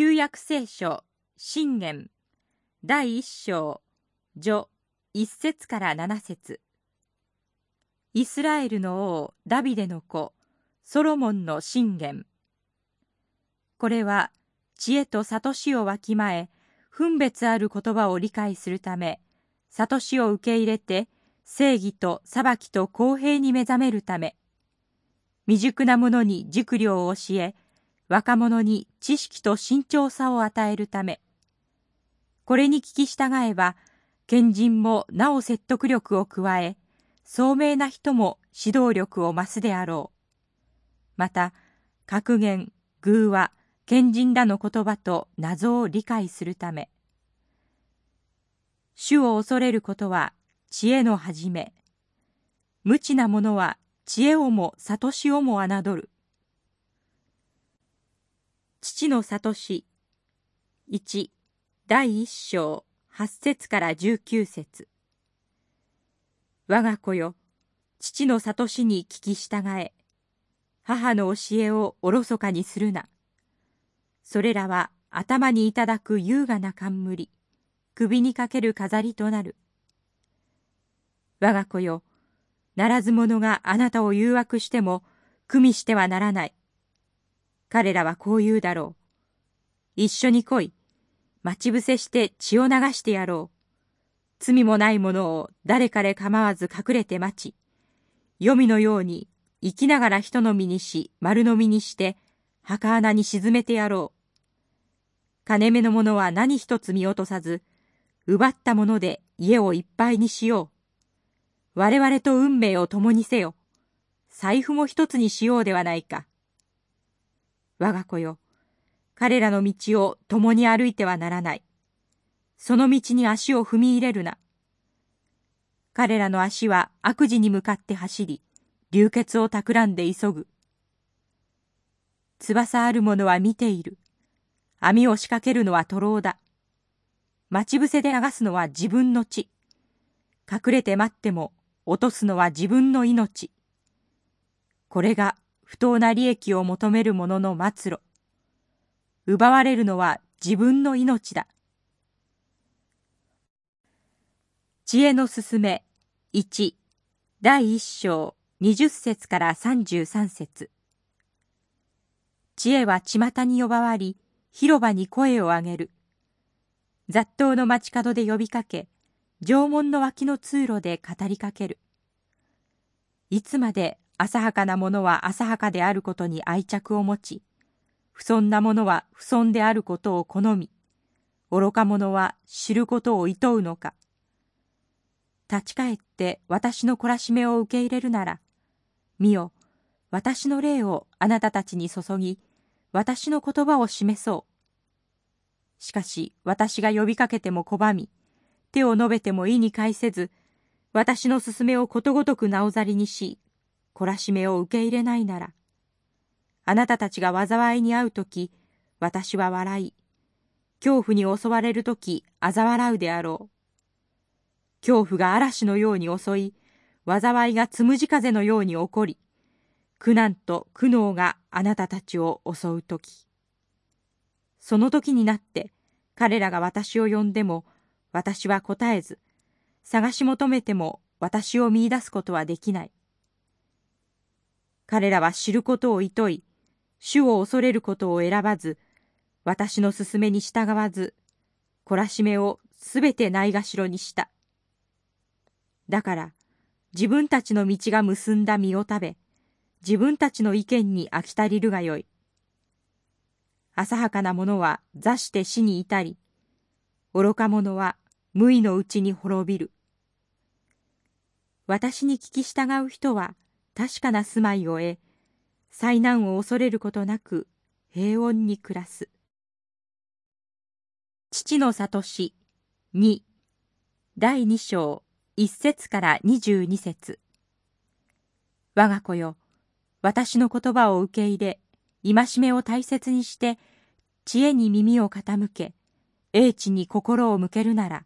旧約聖書信玄第一章。序一節から七節。イスラエルの王ダビデの子ソロモンの信玄。これは知恵と悟しをわきまえ分別ある言葉を理解するため悟しを受け入れて正義と裁きと公平に目覚めるため。未熟な者に熟慮を教え若者に知識と慎重さを与えるため。これに聞き従えば賢人もなお説得力を加え聡明な人も指導力を増すであろう。また格言偶話賢人らの言葉と謎を理解するため主を恐れることは知恵の始め無知な者は知恵をも悟しをも侮る。父の悟し1第一章8節から19節。我が子よ父の悟しに聞き従え。母の教えをおろそかにするな。それらは頭にいただく優雅な冠首にかける飾りとなる。我が子よならず者があなたを誘惑しても、組みしてはならない。彼らはこう言うだろう。一緒に来い。待ち伏せして血を流してやろう。罪もないものを誰彼構わず隠れて待ち、黄泉のように生きながら人の身にし、丸の身にして、墓穴に沈めてやろう。金目の者は何一つ見落とさず、奪ったもので家をいっぱいにしよう。我々と運命を共にせよ。財布も一つにしようではないか。我が子よ、彼らの道を共に歩いてはならない。その道に足を踏み入れるな。彼らの足は悪事に向かって走り、流血を企んで急ぐ。翼ある者は見ている。網を仕掛けるのは徒労だ。待ち伏せで流すのは自分の血。隠れて待っても落とすのは自分の命。これが不当な利益を求める者の末路。奪われるのは自分の命だ。知恵のすすめ1第一章20節から33節知恵は巷に呼ばわり広場に声を上げる雑踏の街角で呼びかけ縄文の脇の通路で語りかける。いつまで浅はかなものは浅はかであることに愛着を持ち、不遜なものは不遜であることを好み、愚か者は知ることを厭うのか。立ち返って私の懲らしめを受け入れるなら、見よ、私の霊をあなたたちに注ぎ、私の言葉を示そう。しかし私が呼びかけても拒み、手を述べても意に介せず、私の勧めをことごとくなおざりにし、懲らしめを受け入れないなら、あなたたちが災いに遭うとき、私は笑い、恐怖に襲われるとき、嘲笑うであろう。恐怖が嵐のように襲い、災いがつむじ風のように起こり、苦難と苦悩があなたたちを襲うとき。その時になって、彼らが私を呼んでも、私は答えず、探し求めても私を見出すことはできない。彼らは知ることを厭い、主を恐れることを選ばず、私の勧めに従わず、懲らしめをすべてないがしろにした。だから、自分たちの道が結んだ実を食べ、自分たちの意見に飽き足りるがよい。浅はかな者は座して死に至り、愚か者は無意のうちに滅びる。私に聞き従う人は確かな住まいを得、災難を恐れることなく平穏に暮らす。父の悟し2第2章1節から22節我が子よ、私の言葉を受け入れ、戒めを大切にして、知恵に耳を傾け、英知に心を向けるなら、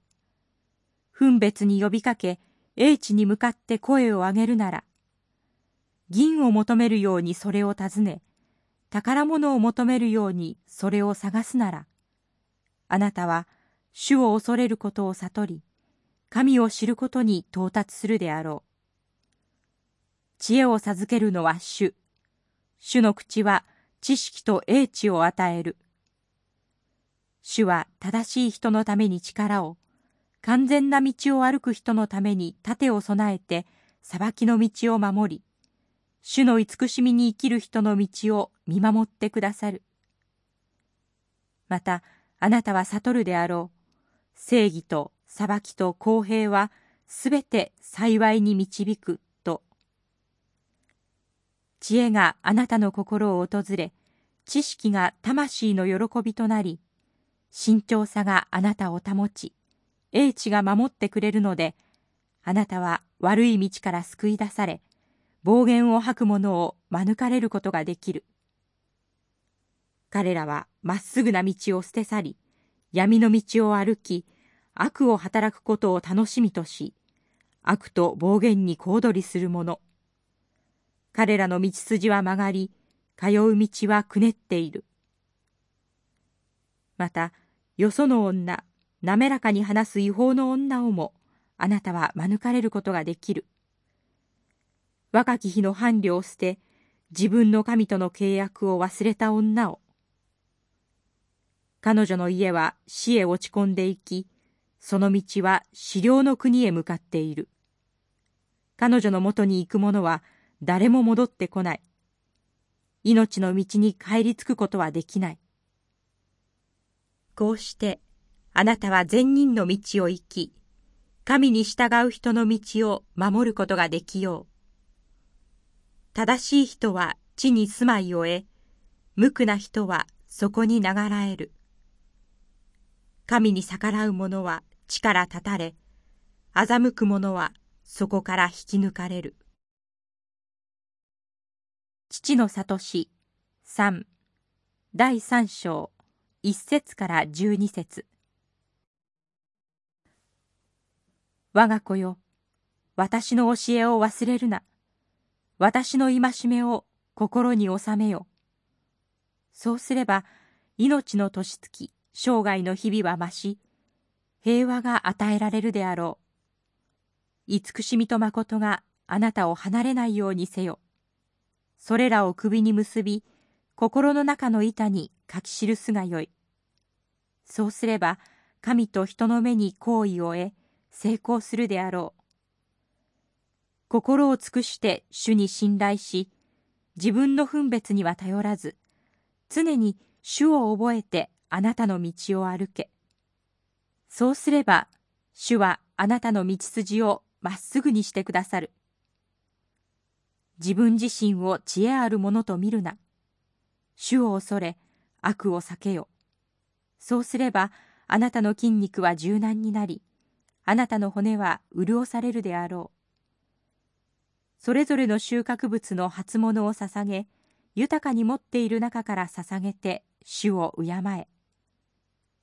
分別に呼びかけ、英知に向かって声を上げるなら、銀を求めるようにそれを尋ね、宝物を求めるようにそれを探すなら、あなたは主を恐れることを悟り、神を知ることに到達するであろう。知恵を授けるのは主。主の口は知識と英知を与える。主は正しい人のために力を、完全な道を歩く人のために盾を備えて、裁きの道を守り、主の慈しみに生きる人の道を見守ってくださる。また、あなたは悟るであろう。正義と裁きと公平はすべて幸いに導くと。知恵があなたの心を訪れ、知識が魂の喜びとなり、慎重さがあなたを保ち、英知が守ってくれるので、あなたは悪い道から救い出され、暴言を吐く者を免れることができる。彼らはまっすぐな道を捨て去り、闇の道を歩き、悪を働くことを楽しみとし、悪と暴言に小躍りする者。彼らの道筋は曲がり、通う道はくねっている。また、よその女、滑らかに話す違法の女をも、あなたは免れることができる。若き日の伴侶を捨て、自分の神との契約を忘れた女を、彼女の家は死へ落ち込んでいき、その道は死霊の国へ向かっている。彼女のもとに行く者は誰も戻ってこない。命の道に帰り着くことはできない。こうして、あなたは善人の道を行き、神に従う人の道を守ることができよう。正しい人は地に住まいを得、無垢な人はそこに流らえる。神に逆らう者は地から立たれ、欺く者はそこから引き抜かれる。父の里し三第三章一節から十二節我が子よ、私の教えを忘れるな。私の戒めを心に収めよ。そうすれば、命の年月、生涯の日々は増し、平和が与えられるであろう。慈しみと誠があなたを離れないようにせよ。それらを首に結び、心の中の板に書き記すがよい。そうすれば、神と人の目に好意を得、成功するであろう。心を尽くして主に信頼し、自分の分別には頼らず、常に主を覚えてあなたの道を歩け。そうすれば、主はあなたの道筋をまっすぐにしてくださる。自分自身を知恵あるものと見るな。主を恐れ、悪を避けよ。そうすれば、あなたの筋肉は柔軟になり、あなたの骨は潤されるであろう。それぞれの収穫物の初物を捧げ、豊かに持っている中から捧げて主を敬え。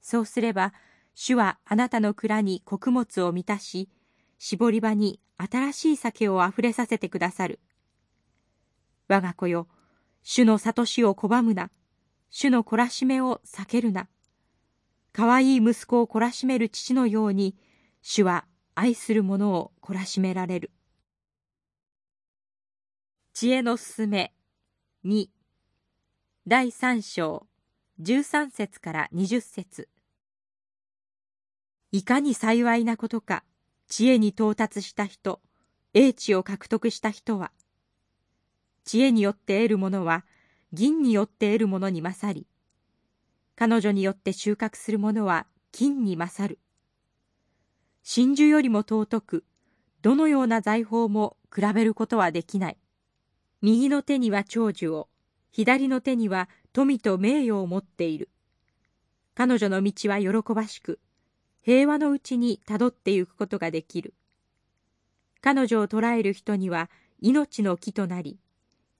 そうすれば、主はあなたの蔵に穀物を満たし、絞り場に新しい酒をあふれさせてくださる。我が子よ、主の悟しを拒むな。主の懲らしめを避けるな。可愛い息子を懲らしめる父のように、主は愛する者を懲らしめられる。知恵のすすめ2第3章13節から20節いかに幸いなことか、知恵に到達した人、英知を獲得した人は、知恵によって得るものは、銀によって得るものに勝り、彼女によって収穫するものは金に勝る。真珠よりも尊く、どのような財宝も比べることはできない。右の手には長寿を、左の手には富と名誉を持っている。彼女の道は喜ばしく、平和のうちにたどってゆくことができる。彼女を捕らえる人には命の木となり、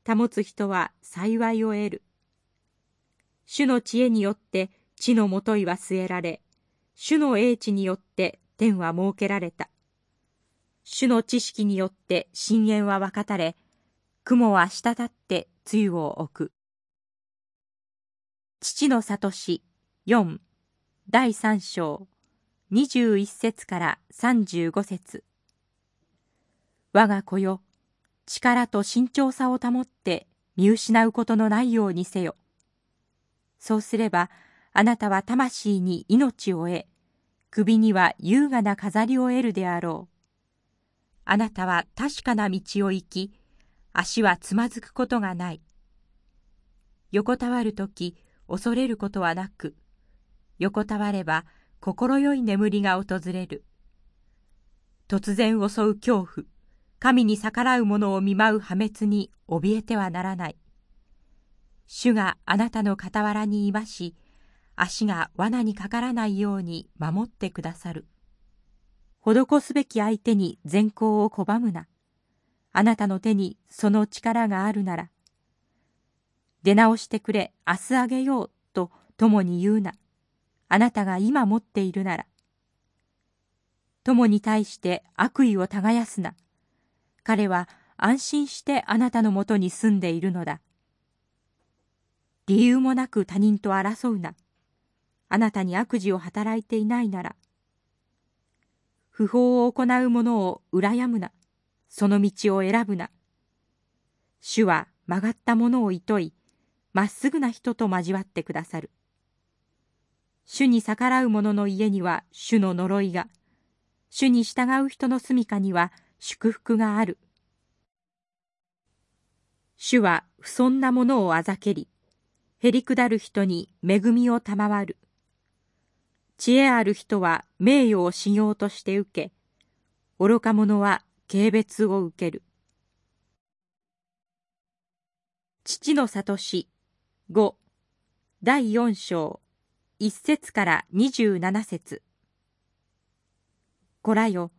保つ人は幸いを得る。主の知恵によって地のもといは据えられ、主の英知によって天は設けられた。主の知識によって深淵は分かたれ、雲は滴って露を置く。父の悟し4第3章。21節から35節。我が子よ力と慎重さを保って見失うことのないようにせよ。そうすればあなたは魂に命を得首には優雅な飾りを得るであろう。あなたは確かな道を行き足はつまずくことがない。横たわるとき恐れることはなく横たわれば心よい眠りが訪れる。突然襲う恐怖神に逆らう者を見舞う破滅に怯えてはならない。主があなたの傍らにいまし足が罠にかからないように守ってくださる。施すべき相手に善行を拒むな。あなたの手にその力があるなら出直してくれ、明日あげよう、と友に言うな。あなたが今持っているなら。友に対して悪意を耕すな。彼は安心してあなたのもとに住んでいるのだ。理由もなく他人と争うな。あなたに悪事を働いていないなら。不法を行う者を羨むな。その道を選ぶな。主は曲がった者を厭い、まっすぐな人と交わってくださる。主に逆らう者の家には主の呪いが、主に従う人の住処には祝福がある。主は不遜な者をあざけり、へりくだる人に恵みを賜る。知恵ある人は名誉を修行として受け、愚か者は軽蔑を受ける。父の悟し5第4章。1節から27節。こらよ。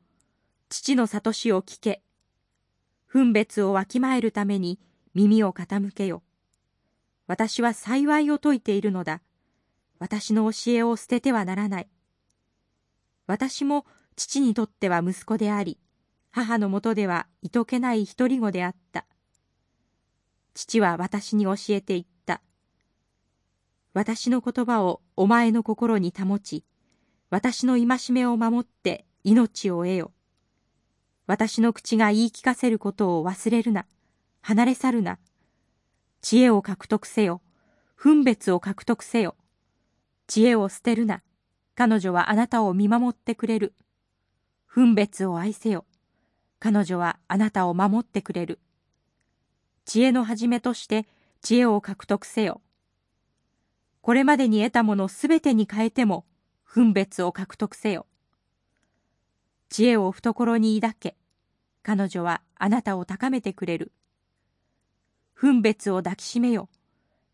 父の悟しを聞け。分別をわきまえるために耳を傾けよ。私は幸いを説いているのだ。私の教えを捨ててはならない。私も父にとっては息子であり母のもとではいとけない独り子であった父は私に教えていった私の言葉をお前の心に保ち、私の戒めを守って命を得よ。私の口が言い聞かせることを忘れるな。離れ去るな。知恵を獲得せよ。分別を獲得せよ。知恵を捨てるな。彼女はあなたを見守ってくれる。分別を愛せよ。彼女はあなたを守ってくれる。知恵の始めとして知恵を獲得せよ。これまでに得たものすべてに変えても、分別を獲得せよ。知恵を懐に抱け、彼女はあなたを高めてくれる。分別を抱きしめよ、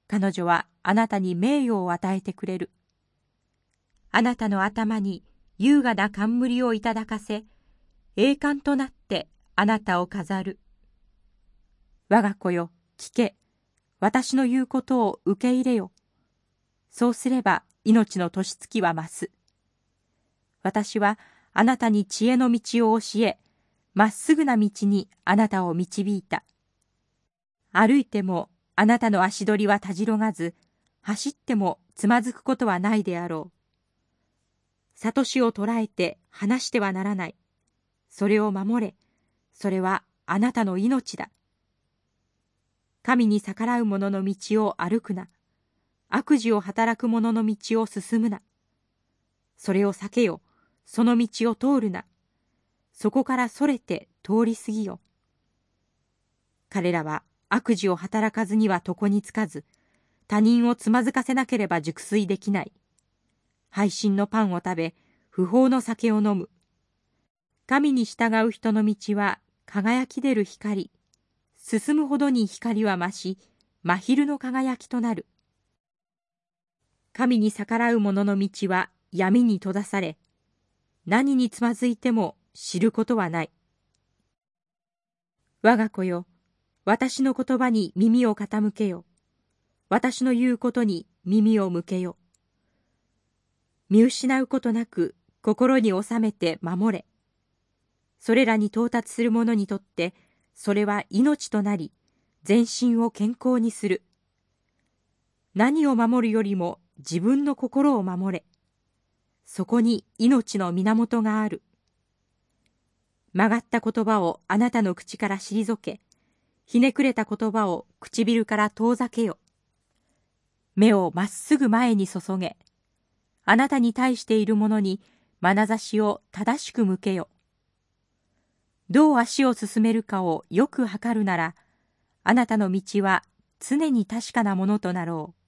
彼女はあなたに名誉を与えてくれる。あなたの頭に優雅な冠をいただかせ、栄冠となってあなたを飾る。我が子よ、聞け、私の言うことを受け入れよ。そうすれば命の年月は増す。私はあなたに知恵の道を教え、まっすぐな道にあなたを導いた。歩いてもあなたの足取りはたじろがず、走ってもつまずくことはないであろう。悟しを捉えて離してはならない。それを守れ。それはあなたの命だ。神に逆らう者の道を歩くな。悪事を働く者の道を進むな。それを避けよ。その道を通るな。そこからそれて通り過ぎよ。彼らは悪事を働かずには床につかず、他人をつまずかせなければ熟睡できない。配信のパンを食べ、不法の酒を飲む。神に従う人の道は輝き出る光。進むほどに光は増し、真昼の輝きとなる。神に逆らう者の道は闇に閉ざされ、何につまずいても知ることはない。我が子よ、私の言葉に耳を傾けよ。私の言うことに耳を向けよ。見失うことなく心に収めて守れ。それらに到達する者にとって、それは命となり、全身を健康にする。何を守るよりも自分の心を守れ。そこに命の源がある。曲がった言葉をあなたの口から退け、ひねくれた言葉を唇から遠ざけよ。目をまっすぐ前に注げ、あなたに対しているものに眼差しを正しく向けよ。どう足を進めるかをよく測るなら、あなたの道は常に確かなものとなろう。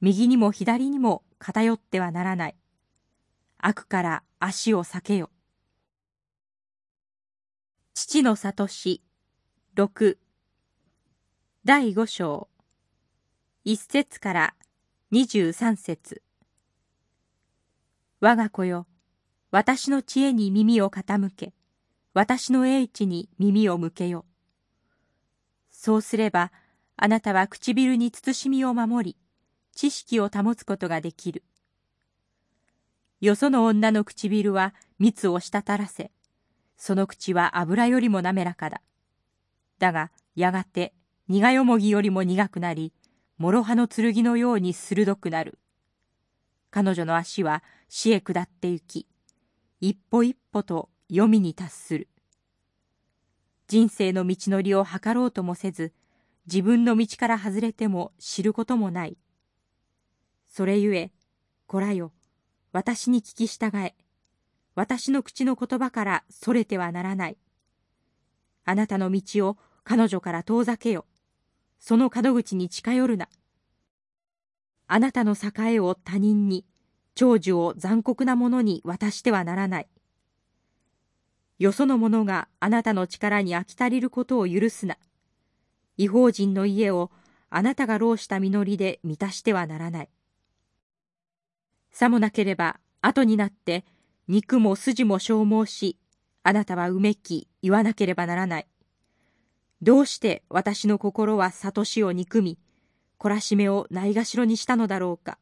右にも左にも偏ってはならない。悪から足を避けよ。父の里し六第五章一節から二十三節我が子よ、私の知恵に耳を傾け、私の英知に耳を向けよ。そうすれば、あなたは唇に慎みを守り、知識を保つことができる。よその女の唇は蜜を滴らせ、その口は油よりも滑らかだ。だが、やがて、苦よもぎよりも苦くなり、諸刃の剣のように鋭くなる。彼女の足は死へ下って行き、一歩一歩と読みに達する。人生の道のりを図ろうともせず、自分の道から外れても知ることもない。それゆえ、こらよ、私に聞き従え。私の口の言葉からそれてはならない。あなたの道を彼女から遠ざけよ。その門口に近寄るな。あなたの栄を他人に、長寿を残酷な者に渡してはならない。よその者があなたの力に飽き足りることを許すな。違法人の家をあなたが労した実りで満たしてはならない。さもなければ、後になって、肉も筋も消耗し、あなたはうめき、言わなければならない。どうして私の心は悟しを憎み、懲らしめをないがしろにしたのだろうか。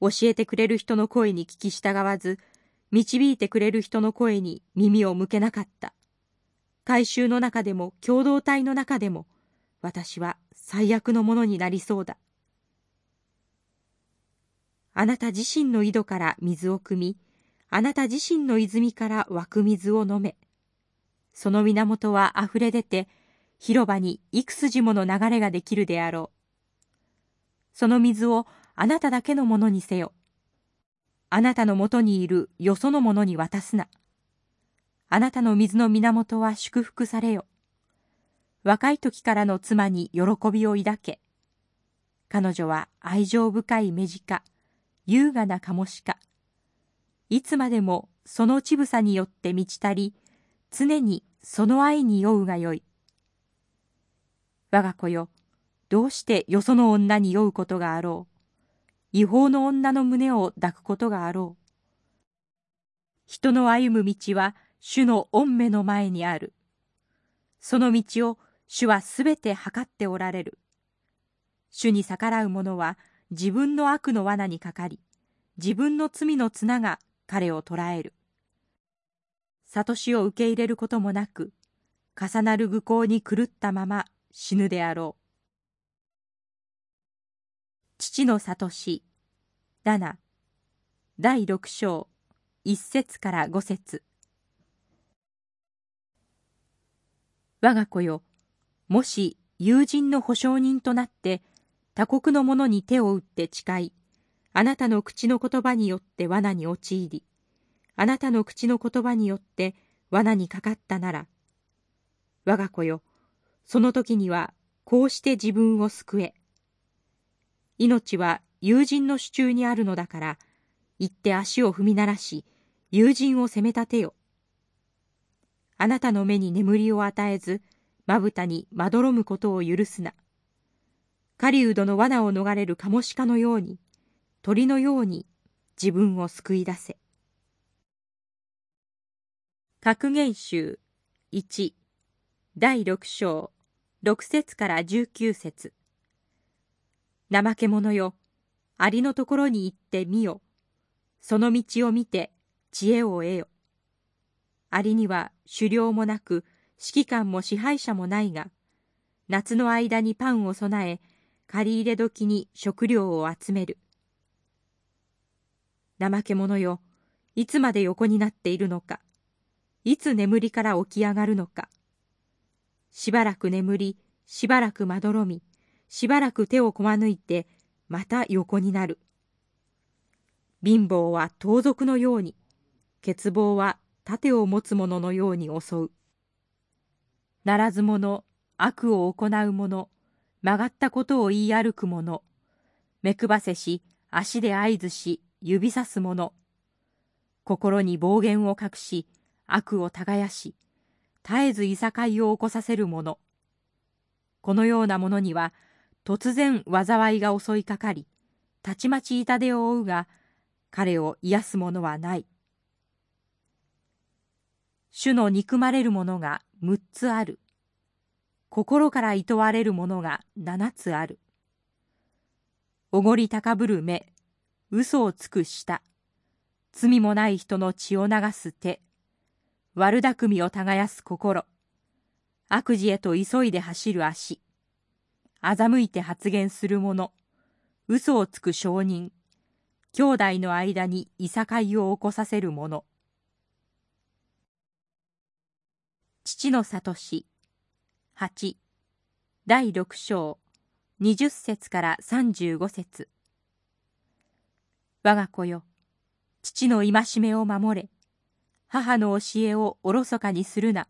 教えてくれる人の声に聞き従わず、導いてくれる人の声に耳を向けなかった。改宗の中でも共同体の中でも、私は最悪のものになりそうだ。あなた自身の井戸から水を汲み、あなた自身の泉から湧く水を飲め。その源は溢れ出て、広場に幾筋もの流れができるであろう。その水をあなただけのものにせよ。あなたのもとにいるよそのものに渡すな。あなたの水の源は祝福されよ。若い時からの妻に喜びを抱け。彼女は愛情深い目近。優雅なカモシカ。いつまでもその乳房によって満ち足り、常にその愛に酔うがよい。我が子よ、どうしてよその女に酔うことがあろう？違法の女の胸を抱くことがあろう。人の歩む道は主の御目の前にある。その道を主はすべて測っておられる。主に逆らう者は自分の悪の罠にかかり、自分の罪の綱が彼を捕らえる。悟しを受け入れることもなく、重なる愚行に狂ったまま死ぬであろう。父の悟し、七、第六章、一節から五節。我が子よ、もし友人の保証人となって他国の者に手を打って誓い、あなたの口の言葉によって罠に陥り、あなたの口の言葉によって罠にかかったなら、我が子よ、その時にはこうして自分を救え。命は友人の手中にあるのだから、行って足を踏み鳴らし、友人を責め立てよ。あなたの目に眠りを与えず、まぶたにまどろむことを許すな。狩人の罠を逃れるカモシカのように、鳥のように自分を救い出せ。格言集1第6章6節から19節怠け者よ、ありのところに行ってみよ。その道を見て知恵を得よ。ありには狩猟もなく、指揮官も支配者もないが、夏の間にパンを備え、借り入れ時に食料を集める。怠け者よ、いつまで横になっているのか。いつ眠りから起き上がるのか。しばらく眠り、しばらくまどろみ、しばらく手をこま抜いて、また横になる。貧乏は盗賊のように、欠乏は盾を持つ者のように襲う。ならず者、悪を行う者、曲がったことを言い歩く者、目くばせし、足で合図し、指さす者、心に暴言を隠し、悪を耕し、絶えずいさかいを起こさせる者。このような者には、突然災いが襲いかかり、たちまち痛手を負うが、彼を癒す者はない。主の憎まれる者が6つある。心から厭われる者が7つある。おごり高ぶる目、嘘をつく舌、罪もない人の血を流す手、悪巧みを耕す心、悪事へと急いで走る足、欺いて発言する者、嘘をつく証人、兄弟の間にいさかいを起こさせる者、父の里し8第6章。20節から35節。我が子よ。父の戒めを守れ。母の教えをおろそかにするな。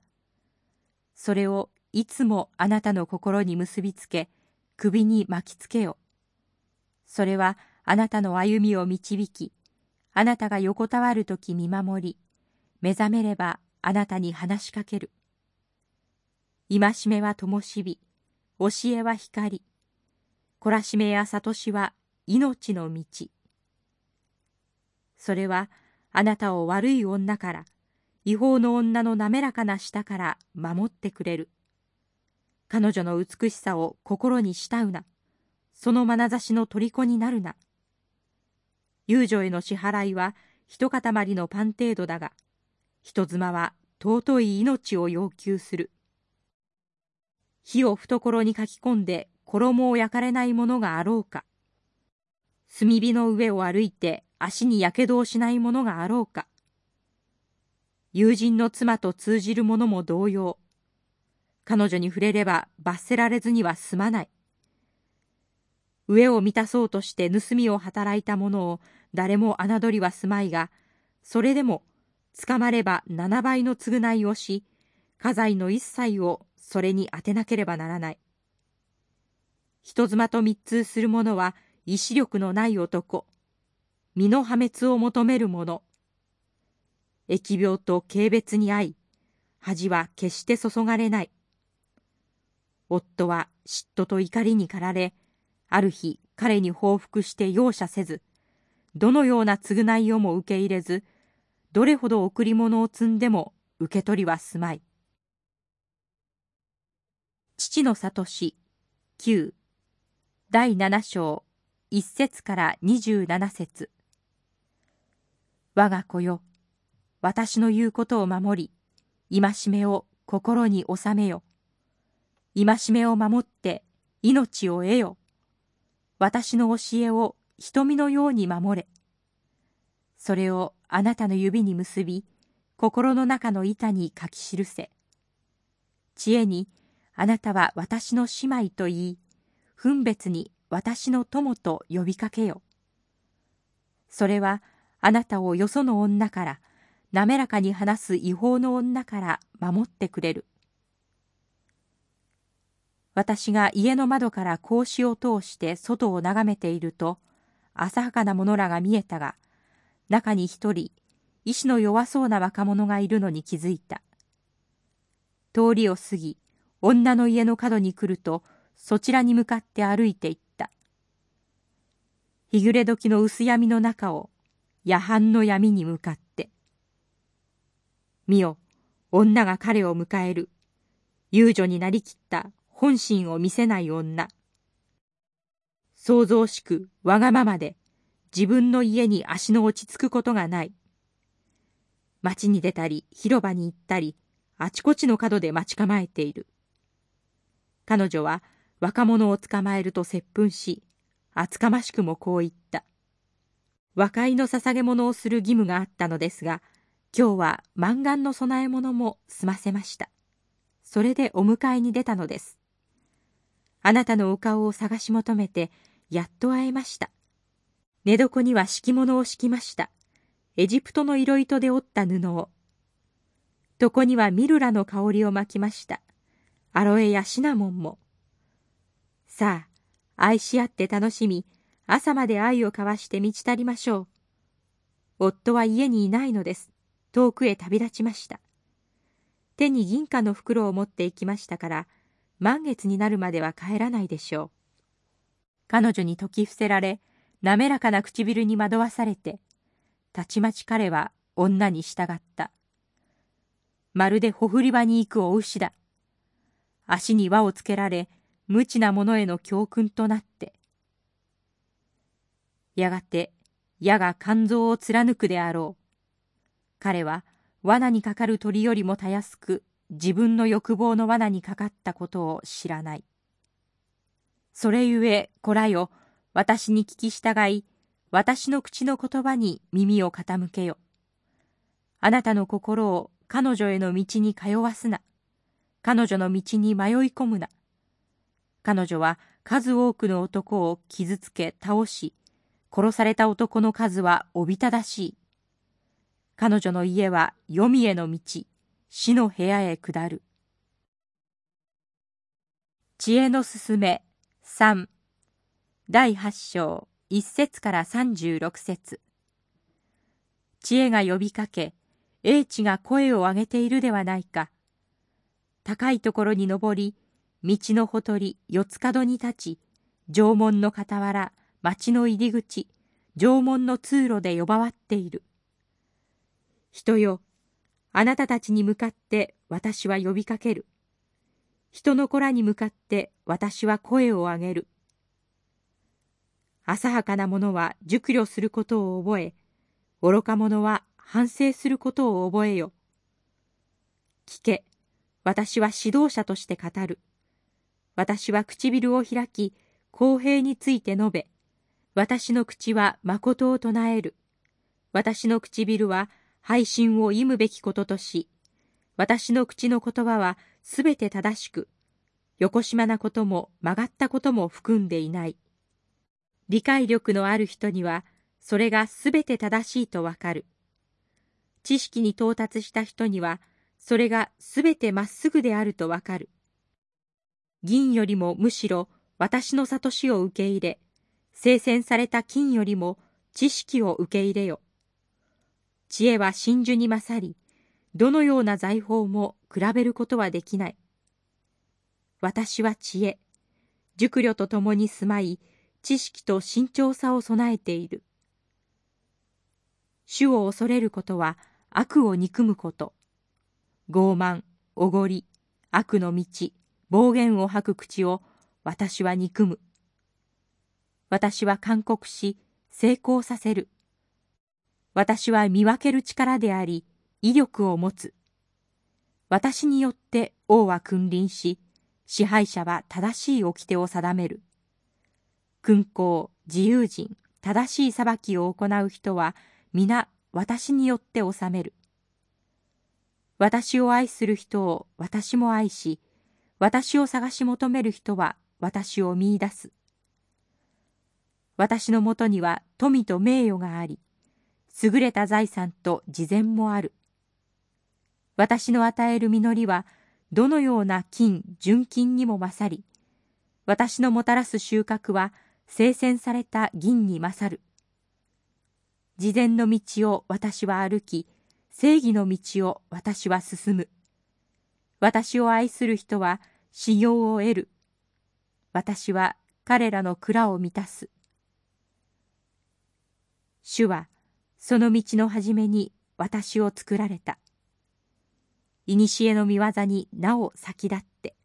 それをいつもあなたの心に結びつけ首に巻きつけよそれはあなたの歩みを導きあなたが横たわるとき見守り目覚めればあなたに話しかける戒めは灯火、教えは光、懲らしめや悟しは命の道。それはあなたを悪い女から、違法の女の滑らかな舌から守ってくれる。彼女の美しさを心に慕うな。その眼差しの虜になるな。遊女への支払いは一塊のパン程度だが、人妻は尊い命を要求する。火を懐に書き込んで衣を焼かれないものがあろうか。炭火の上を歩いて足にやけどをしないものがあろうか。友人の妻と通じる者も同様。彼女に触れれば罰せられずには済まない。上を満たそうとして盗みを働いた者を誰も侮りはすまいが、それでも捕まれば七倍の償いをし、家財の一切をそれに当てなければならない。人妻と密通する者は意志力のない男、身の破滅を求める者、疫病と軽蔑に遭い、恥は決して注がれない。夫は嫉妬と怒りに駆られ、ある日彼に報復して容赦せず、どのような償いをも受け入れず、どれほど贈り物を積んでも受け取りはすまい。父の里し9第7章1節から27節。我が子よ私の言うことを守り戒めを心に収めよ。戒めを守って命を得よ私の教えを瞳のように守れそれをあなたの指に結び心の中の板に書き記せ知恵にあなたは私の姉妹と言い、分別に私の友と呼びかけよ。それはあなたをよその女から、滑らかに話す違法の女から守ってくれる。私が家の窓から格子を通して外を眺めていると、浅はかな者らが見えたが、中に一人、意志の弱そうな若者がいるのに気づいた。通りを過ぎ、女の家の角に来ると、そちらに向かって歩いて行った。日暮れ時の薄闇の中を、夜半の闇に向かって。見よ、女が彼を迎える。遊女になりきった本心を見せない女。創造しくわがままで自分の家に足の落ち着くことがない。街に出たり広場に行ったりあちこちの角で待ち構えている。彼女は若者を捕まえると接吻し、厚かましくもこう言った。和解の捧げ物をする義務があったのですが、今日は満願の供え物も済ませました。それでお迎えに出たのです。あなたのお顔を探し求めて、やっと会えました。寝床には敷物を敷きました。エジプトの色糸で織った布を。床にはミルラの香りを巻きました。アロエやシナモンも。さあ、愛し合って楽しみ、朝まで愛を交わして満ち足りましょう。夫は家にいないのです。遠くへ旅立ちました。手に銀貨の袋を持って行きましたから、満月になるまでは帰らないでしょう。彼女に解き伏せられ、滑らかな唇に惑わされて、たちまち彼は女に従った。まるでほふり場に行くお牛だ。足に輪をつけられ、無知な者への教訓となって。やがて矢が肝臓を貫くであろう。彼は罠にかかる鳥よりもたやすく自分の欲望の罠にかかったことを知らない。それゆえ、こらよ、私に聞き従い、私の口の言葉に耳を傾けよ。あなたの心を彼女への道に通わすな。彼女の道に迷い込むな。彼女は数多くの男を傷つけ倒し、殺された男の数はおびただしい。彼女の家は黄泉への道、死の部屋へ下る。知恵のすすめ3第8章1節から36節知恵が呼びかけ、英知が声を上げているではないか。高いところに登り、道のほとり、四つ角に立ち、城門の傍ら、町の入り口、城門の通路で呼ばわっている。人よ、あなたたちに向かって私は呼びかける。人の子らに向かって私は声を上げる。浅はかな者は熟慮することを覚え、愚か者は反省することを覚えよ。聞け、私は指導者として語る。私は唇を開き、公平について述べ、私の口は誠を唱える。私の唇は配信を忌むべきこととし、私の口の言葉はすべて正しく、横島なことも曲がったことも含んでいない。理解力のある人には、それがすべて正しいとわかる。知識に到達した人には、それがすべてまっすぐであるとわかる。銀よりもむしろ私の悟しを受け入れ、精選された金よりも知識を受け入れよ。知恵は真珠に勝り、どのような財宝も比べることはできない。私は知恵、熟慮とともに住まい、知識と慎重さを備えている。主を恐れることは悪を憎むこと。傲慢、おごり、悪の道、暴言を吐く口を私は憎む。私は勧告し、成功させる。私は見分ける力であり、威力を持つ。私によって王は君臨し、支配者は正しい掟を定める。君公、自由人、正しい裁きを行う人は、皆私によって治める。私を愛する人を私も愛し、私を探し求める人は私を見出す。私のもとには富と名誉があり、優れた財産と慈善もある。私の与える実りは、どのような金、純金にも勝り、私のもたらす収穫は、精選された銀に勝る。慈善の道を私は歩き、正義の道を私は進む。私を愛する人は修行を得る。私は彼らの蔵を満たす。主はその道の初めに私を作られた。古の見業になお先立って。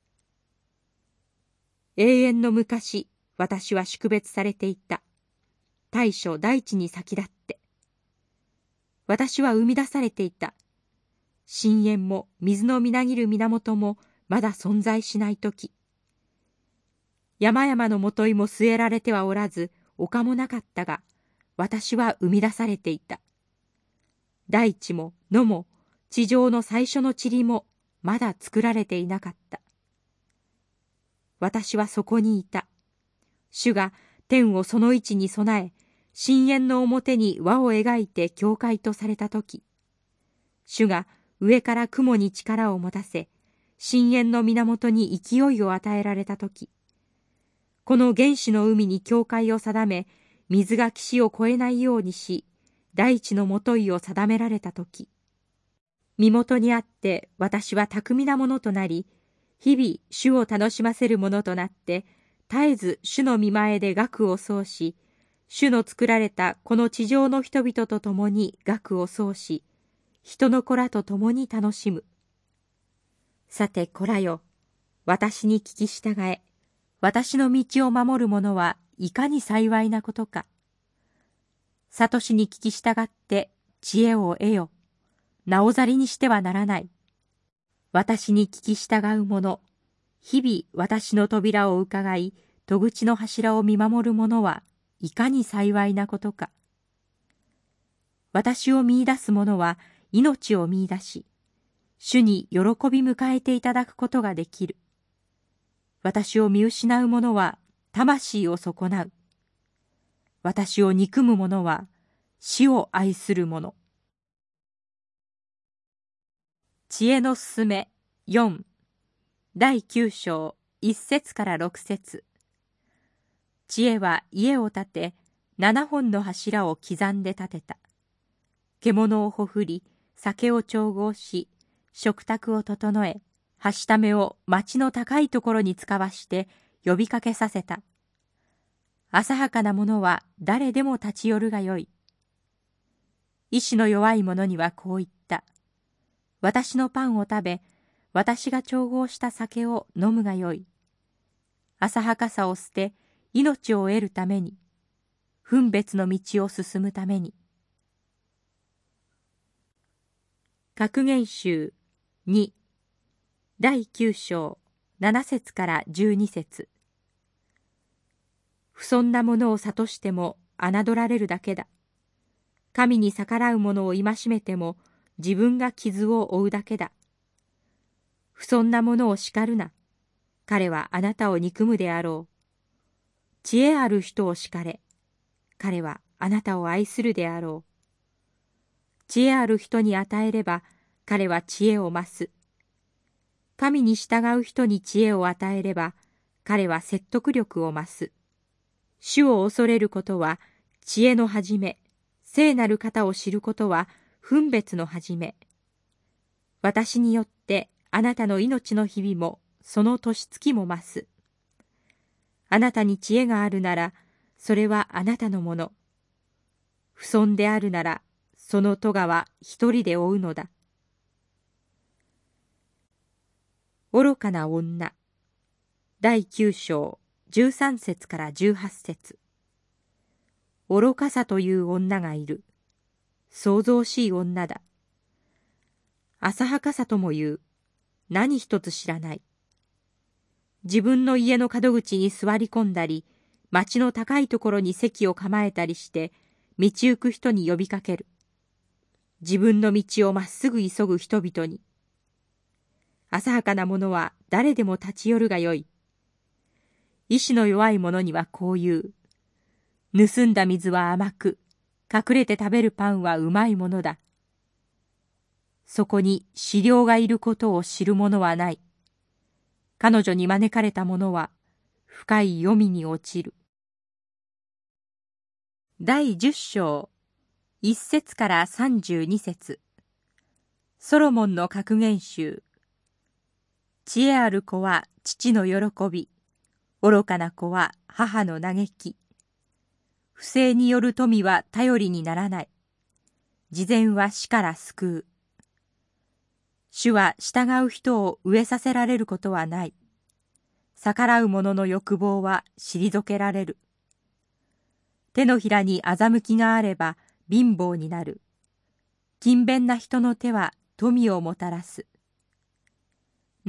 永遠の昔、私は宿別されていた。大所大地に先立って。私は生み出されていた。深淵も水のみなぎる源もまだ存在しないとき。山々のもといも据えられてはおらず、丘もなかったが、私は生み出されていた。大地も野も地上の最初の塵もまだ作られていなかった。私はそこにいた。主が天をその位置に備え、深淵の表に輪を描いて教会とされたとき、主が上から雲に力を持たせ、深淵の源に勢いを与えられたとき、この原始の海に境界を定め、水が岸を越えないようにし、大地のもといを定められたとき、身元にあって私は巧みなものとなり、日々主を楽しませるものとなって、絶えず主の見前で学を奏し、主の作られたこの地上の人々と共に学を奏し、人の子らと共に楽しむ。さて子らよ、私に聞き従え、私の道を守る者はいかに幸いなことか。悟しに聞き従って知恵を得よ。なおざりにしてはならない。私に聞き従う者、日々私の扉を伺い、戸口の柱を見守る者はいかに幸いなことか。私を見出す者は命を見出し、主に喜び迎えていただくことができる。私を見失う者は魂を損なう。私を憎む者は死を愛する者。知恵のすすめ4第9章1節から6節知恵は家を建て7本の柱を刻んで建てた獣をほふり酒を調合し食卓を整えはしためを町の高いところに使わして呼びかけさせた浅はかな者は誰でも立ち寄るがよい意志の弱い者にはこう言った私のパンを食べ、私が調合した酒を飲むがよい。浅はかさを捨て、命を得るために、分別の道を進むために。格言集2第9章7節から12節不遜なものを諭しても侮られるだけだ。神に逆らう者を戒めても自分が傷を負うだけだ。不遜なものを叱るな。彼はあなたを憎むであろう。知恵ある人を叱れ。彼はあなたを愛するであろう。知恵ある人に与えれば、彼は知恵を増す。神に従う人に知恵を与えれば、彼は説得力を増す。主を恐れることは、知恵の始め、聖なる方を知ることは、分別の始め。私によってあなたの命の日々もその年月も増す。あなたに知恵があるなら、それはあなたのもの。不損であるなら、その戸川一人で追うのだ。愚かな女。第九章、十三節から十八節。愚かさという女がいる。創造しい女だ。浅はかさとも言う。何一つ知らない。自分の家の門口に座り込んだり、町の高いところに席を構えたりして、道行く人に呼びかける。自分の道をまっすぐ急ぐ人々に。浅はかな者は誰でも立ち寄るがよい。意志の弱い者にはこう言う。盗んだ水は甘く、隠れて食べるパンはうまいものだ。そこに資料がいることを知る者はない。彼女に招かれた者は深い読みに落ちる。第十章一節から三十二節ソロモンの格言集知恵ある子は父の喜び愚かな子は母の嘆き不正による富は頼りにならない。事前は死から救う。主は従う人を飢えさせられることはない。逆らう者の欲望は退けられる。手のひらに欺きがあれば貧乏になる。勤勉な人の手は富をもたらす。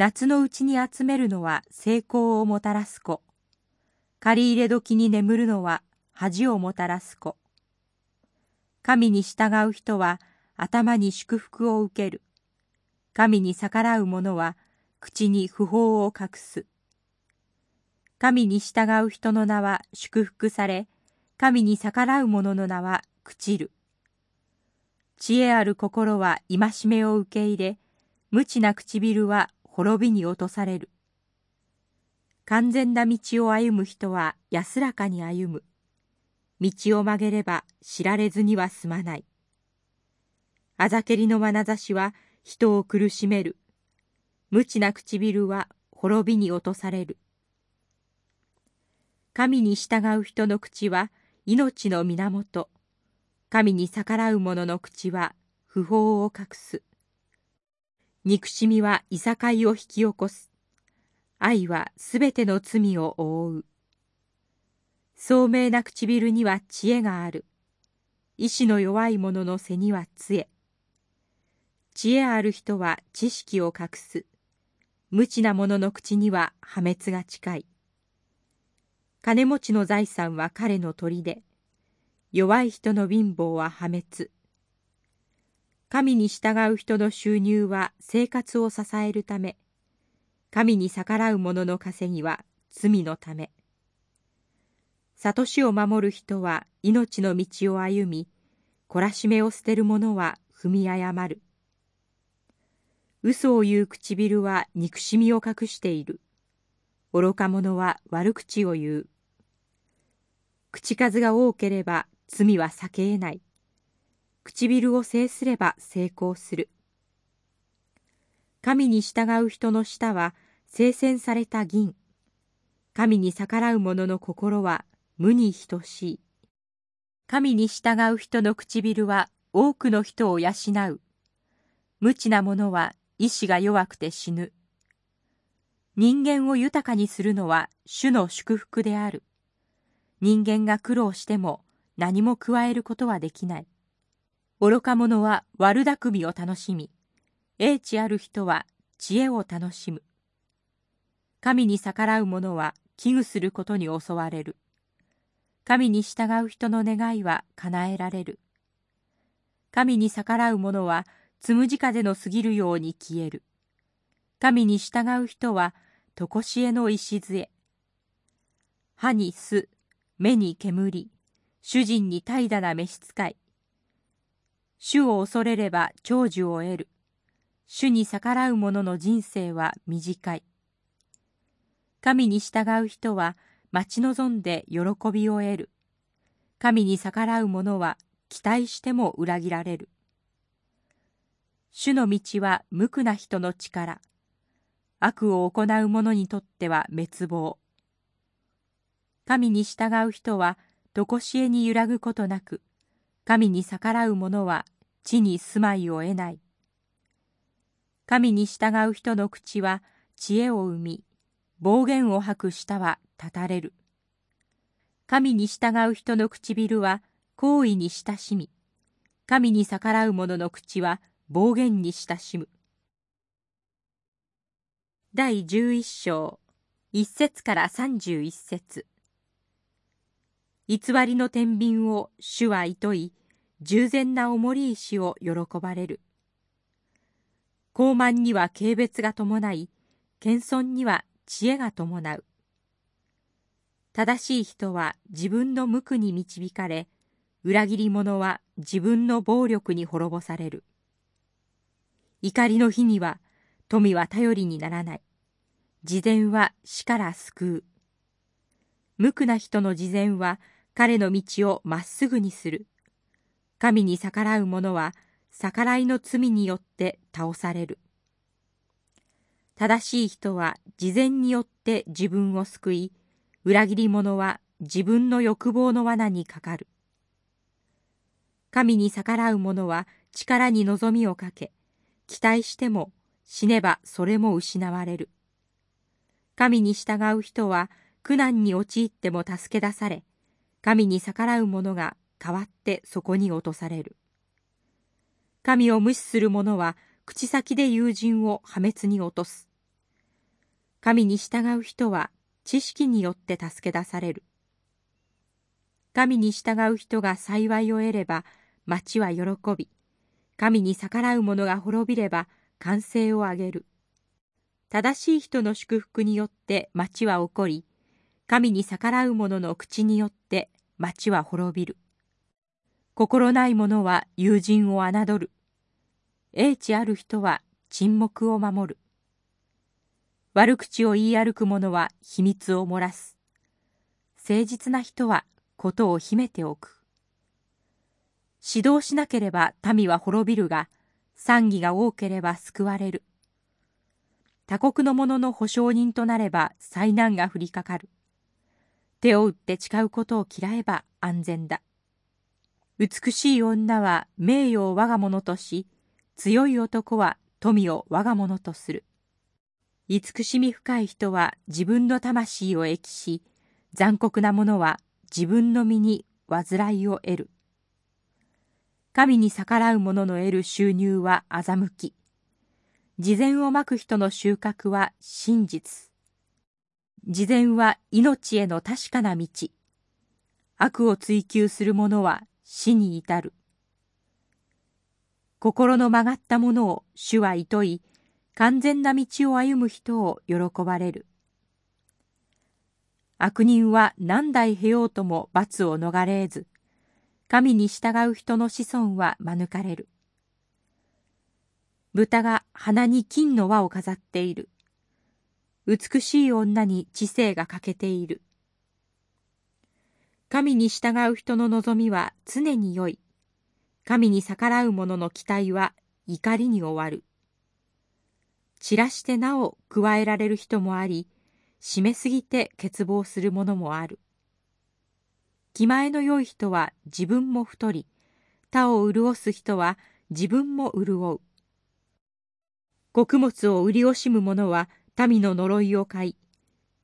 夏のうちに集めるのは成功をもたらす子。借り入れ時に眠るのは恥をもたらす子。神に従う人は頭に祝福を受ける。神に逆らう者は口に不法を隠す。神に従う人の名は祝福され、神に逆らう者の名は朽ちる。知恵ある心は戒めを受け入れ、無知な唇は滅びに落とされる。完全な道を歩む人は安らかに歩む。道を曲げれば知られずには済まない。あざけりの眼差しは人を苦しめる。無知な唇は滅びに落とされる。神に従う人の口は命の源。神に逆らう者の口は不法を隠す。憎しみはいさかいを引き起こす。愛はすべての罪を覆う。聡明な唇には知恵がある。意志の弱い者の背には杖。知恵ある人は知識を隠す。無知な者の口には破滅が近い。金持ちの財産は彼の砦。弱い人の貧乏は破滅。神に従う人の収入は生活を支えるため、神に逆らう者の稼ぎは罪のため。悟しを守る人は命の道を歩み、懲らしめを捨てる者は踏み誤る。嘘を言う唇は憎しみを隠している。愚か者は悪口を言う。口数が多ければ罪は避けえない。唇を制すれば成功する。神に従う人の舌は聖戦された銀。神に逆らう者の心は無に等しい。神に従う人の唇は多くの人を養う。無知な者は意志が弱くて死ぬ。人間を豊かにするのは主の祝福である。人間が苦労しても何も加えることはできない。愚か者は悪巧みを楽しみ、英知ある人は知恵を楽しむ。神に逆らう者は危惧することに襲われる。神に従う人の願いは叶えられる。神に逆らう者はつむじ風の過ぎるように消える。神に従う人はとこしえの礎。歯に巣、目に煙、主人に怠惰な召使い。主を恐れれば長寿を得る。主に逆らう者の人生は短い。神に従う人は待ち望んで喜びを得る。神に逆らう者は期待しても裏切られる。主の道は無垢な人の力。悪を行う者にとっては滅亡。神に従う人はとこしえに揺らぐことなく、神に逆らう者は地に住まいを得ない。神に従う人の口は知恵を生み、暴言を吐く舌は立たれる。神に従う人の唇は行為に親しみ、神に逆らう者の口は暴言に親しむ。第十一章、一節から三十一節。偽りの天秤を主は厭い、従前な重り石を喜ばれる。高慢には軽蔑が伴い、謙遜には知恵が伴う。正しい人は自分の無垢に導かれ、裏切り者は自分の暴力に滅ぼされる。怒りの日には富は頼りにならない。事前は死から救う。無垢な人の事前は彼の道をまっすぐにする。神に逆らう者は逆らいの罪によって倒される。正しい人は事前によって自分を救い、裏切り者は自分の欲望の罠にかかる。神に逆らう者は力に望みをかけ、期待しても死ねばそれも失われる。神に従う人は苦難に陥っても助け出され、神に逆らう者が代わってそこに落とされる。神を無視する者は口先で友人を破滅に落とす。神に従う人は知識によって助け出される。神に従う人が幸いを得れば、町は喜び、神に逆らう者が滅びれば、歓声を上げる。正しい人の祝福によって町は起こり、神に逆らう者の口によって町は滅びる。心ない者は友人を侮る。英知ある人は沈黙を守る。悪口を言い歩く者は秘密を漏らす。誠実な人はことを秘めておく。指導しなければ民は滅びるが、賛議が多ければ救われる。他国の者の保証人となれば災難が降りかかる。手を打って誓うことを嫌えば安全だ。美しい女は名誉を我が物とし、強い男は富を我が物とする。慈しみ深い人は自分の魂を益し、残酷な者は自分の身に煩いを得る。神に逆らう者の得る収入は欺き。事前をまく人の収穫は真実。事前は命への確かな道。悪を追求する者は死に至る。心の曲がった者を主は厭い、完全な道を歩む人を喜ばれる。悪人は何代経ようとも罰を逃れず、神に従う人の子孫は免れる。豚が鼻に金の輪を飾っている。美しい女に知性が欠けている。神に従う人の望みは常に良い。神に逆らう者の期待は怒りに終わる。散らしてなお加えられる人もあり、締めすぎて欠乏するものもある。気前の良い人は自分も太り、他を潤す人は自分も潤う。穀物を売り惜しむ者は民の呪いを買い、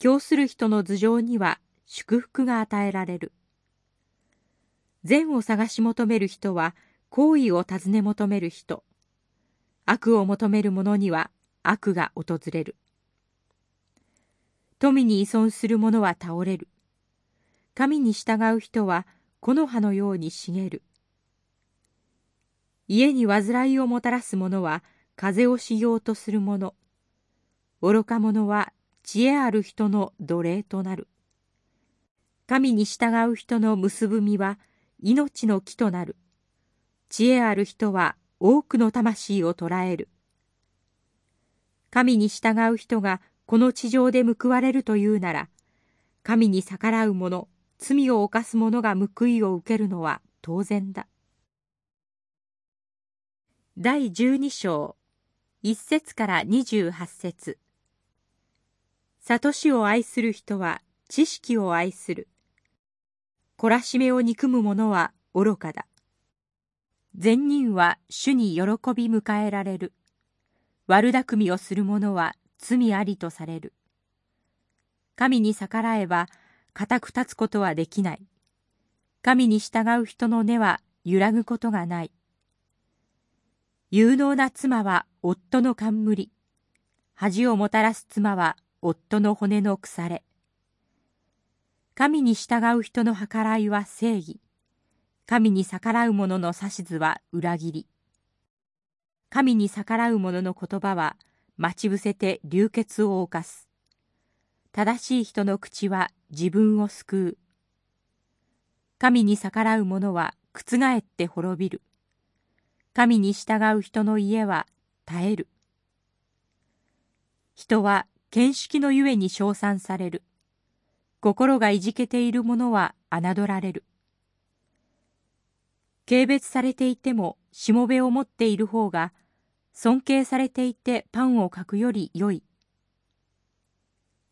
供する人の頭上には祝福が与えられる。善を探し求める人は好意を尋ね求める人。悪を求める者には悪が訪れる。富に依存する者は倒れる。神に従う人は木の葉のように茂る。家に煩いをもたらす者は風をしようとする者。愚か者は知恵ある人の奴隷となる。神に従う人の結ぶ身は命の木となる。知恵ある人は多くの魂を捕らえる。神に従う人がこの地上で報われるというなら、神に逆らう者、罪を犯す者が報いを受けるのは当然だ。第十二章、一節から二十八節。悟しを愛する人は知識を愛する。懲らしめを憎む者は愚かだ。善人は主に喜び迎えられる。悪巧みをする者は罪ありとされる。神に逆らえば、固く立つことはできない。神に従う人の根は揺らぐことがない。有能な妻は夫の冠。恥をもたらす妻は夫の骨の腐れ。神に従う人の計らいは正義。神に逆らう者の指図は裏切り。神に逆らう者の言葉は待ち伏せて流血を犯す。正しい人の口は自分を救う。神に逆らう者は覆って滅びる。神に従う人の家は耐える。人は見識のゆえに称賛される。心がいじけている者は侮られる。軽蔑されていてもしもべを持っている方が尊敬されていてパンを書くより良い。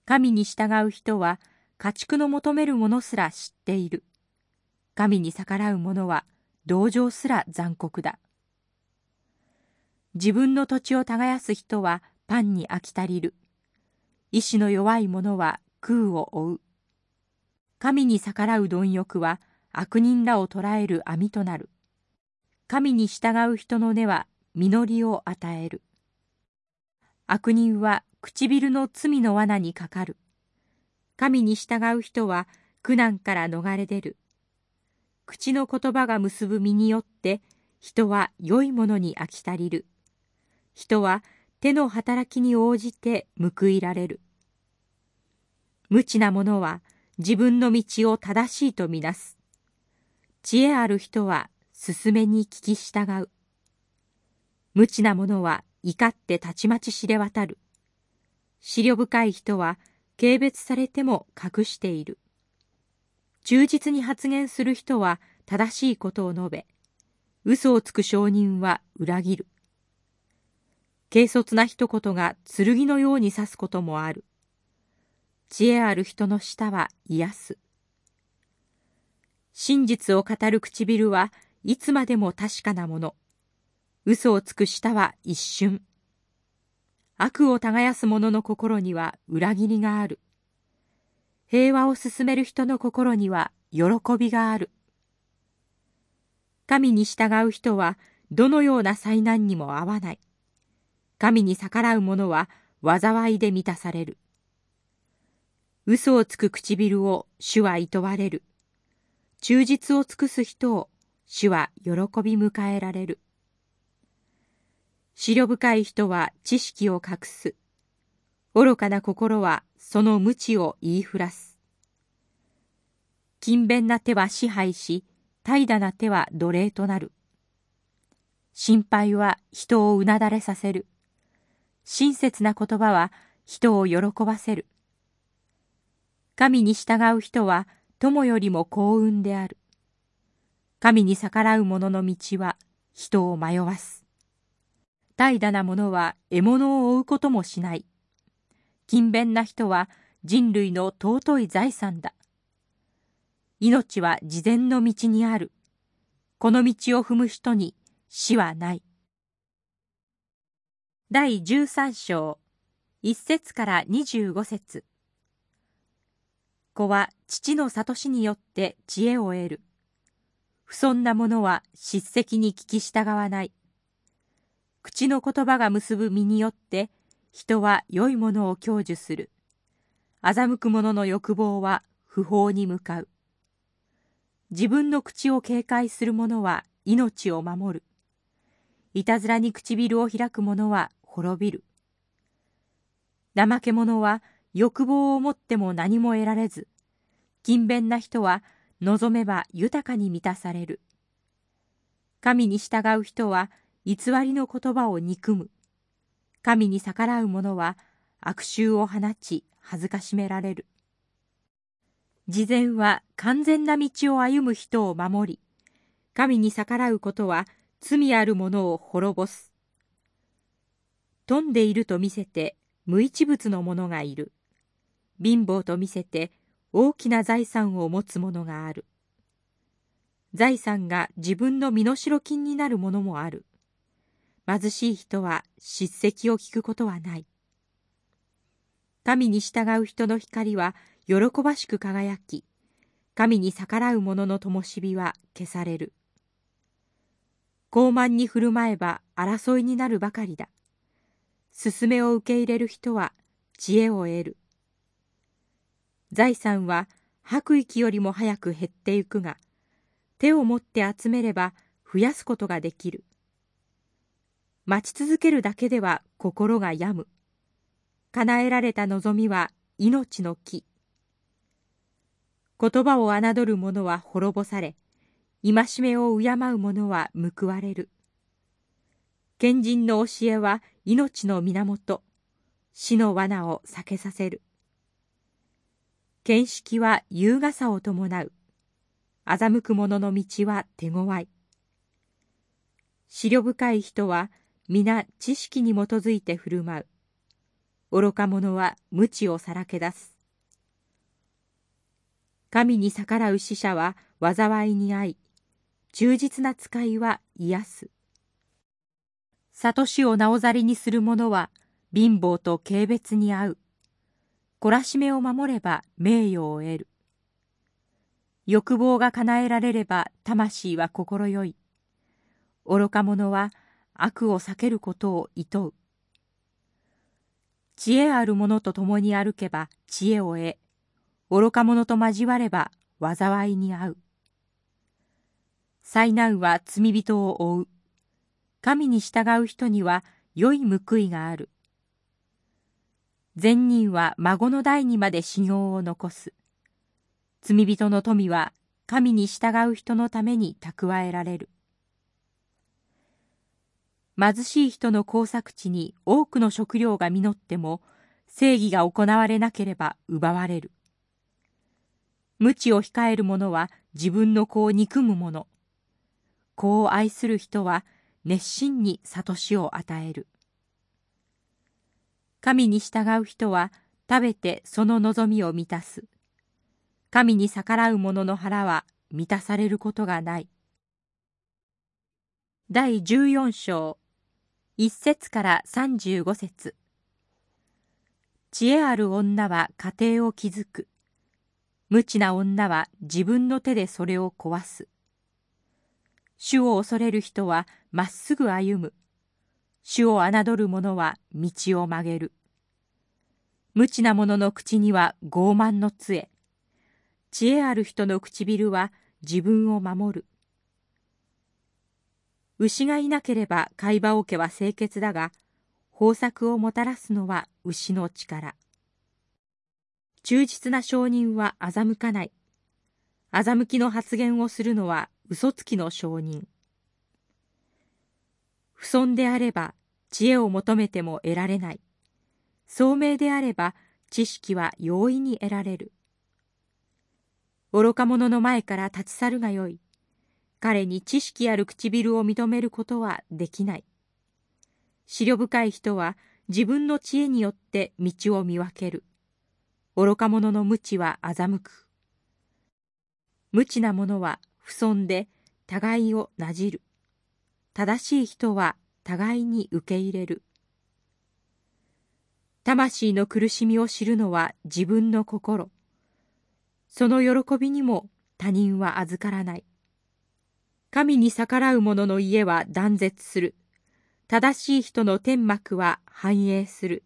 神に従う人は家畜の求めるものすら知っている。神に逆らう者は同情すら残酷だ。自分の土地を耕す人はパンに飽き足りる。意志の弱い者は空を追う。神に逆らう貪欲は悪人らを捕らえる網となる。神に従う人の根は実りを与える。悪人は唇の罪の罠にかかる。神に従う人は苦難から逃れ出る。口の言葉が結ぶ身によって人は良いものに飽き足りる。人は手の働きに応じて報いられる。無知な者は自分の道を正しいとみなす。知恵ある人は進めに聞き従う。無知な者は怒ってたちまち知れ渡る。思慮深い人は軽蔑されても隠している。忠実に発言する人は正しいことを述べ、嘘をつく証人は裏切る。軽率な一言が剣のように刺すこともある。知恵ある人の舌は癒す。真実を語る唇はいつまでも確かなもの。嘘をつく舌は一瞬。悪を耕す者の心には裏切りがある。平和を進める人の心には喜びがある。神に従う人はどのような災難にも合わない。神に逆らう者は災いで満たされる。嘘をつく唇を主は厭われる。忠実を尽くす人を主は喜び迎えられる。思慮深い人は知識を隠す。愚かな心はその無知を言いふらす。勤勉な手は支配し、怠惰な手は奴隷となる。心配は人をうなだれさせる。親切な言葉は人を喜ばせる。神に従う人は友よりも幸運である。神に逆らう者の道は人を迷わす。怠惰な者は獲物を追うこともしない。勤勉な人は人類の尊い財産だ。命は事前の道にある。この道を踏む人に死はない。第13章1節から25節子は父の諭しによって知恵を得る。不尊な者は叱責に聞き従わない。口の言葉が結ぶ身によって人は良いものを享受する。欺く者の欲望は不法に向かう。自分の口を警戒する者は命を守る。いたずらに唇を開く者は滅びる。怠け者は欲望を持っても何も得られず、勤勉な人は望めば豊かに満たされる。神に従う人は偽りの言葉を憎む。神に逆らう者は悪臭を放ち恥ずかしめられる。事前は完全な道を歩む人を守り、神に逆らうことは罪ある者を滅ぼす。富んでいると見せて無一物の者がいる。貧乏と見せて大きな財産を持つ者がある。財産が自分の身代金になるものもある。貧しい人は叱責を聞くことはない。神に従う人の光は喜ばしく輝き、神に逆らう者の灯火は消される。傲慢に振る舞えば争いになるばかりだ。勧めを受け入れる人は知恵を得る。財産は吐く息よりも早く減ってゆくが、手を持って集めれば増やすことができる。待ち続けるだけでは心が病む。叶えられた望みは命の木。言葉を侮る者は滅ぼされ、戒めを敬う者は報われる。賢人の教えは命の源、死の罠を避けさせる。見識は優雅さを伴う。欺く者の道は手強い。思慮深い人は皆知識に基づいて振る舞う。愚か者は無知をさらけ出す。神に逆らう死者は災いに遭い、忠実な使いは癒す。悟しをなおざりにする者は貧乏と軽蔑に遭う。懲らしめを守れば名誉を得る。欲望が叶えられれば魂は心よい。愚か者は悪を避けることを厭う。知恵ある者と共に歩けば知恵を得、愚か者と交われば災いに遭う。災難は罪人を追う。神に従う人には良い報いがある。善人は孫の代にまで修行を残す。罪人の富は神に従う人のために蓄えられる。貧しい人の耕作地に多くの食料が実っても、正義が行われなければ奪われる。無知を控える者は自分の子を憎む者。子を愛する人は熱心に悟しを与える。神に従う人は食べてその望みを満たす。神に逆らう者の腹は満たされることがない。第14章1節から35節知恵ある女は家庭を築く。無知な女は自分の手でそれを壊す。主を恐れる人はまっすぐ歩む。主を侮る者は道を曲げる。無知な者の口には傲慢の杖。知恵ある人の唇は自分を守る。牛がいなければ貝羽桶は清潔だが、豊作をもたらすのは牛の力。忠実な証人は欺かない。欺きの発言をするのは嘘つきの証人。不損であれば知恵を求めても得られない。聡明であれば知識は容易に得られる。愚か者の前から立ち去るがよい。彼に知識ある唇を認めることはできない。思慮深い人は自分の知恵によって道を見分ける。愚か者の無知は欺く。無知な者は不損で互いをなじる。正しい人は互いに受け入れる。魂の苦しみを知るのは自分の心。その喜びにも他人は預からない。神に逆らう者の家は断絶する。正しい人の天幕は繁栄する。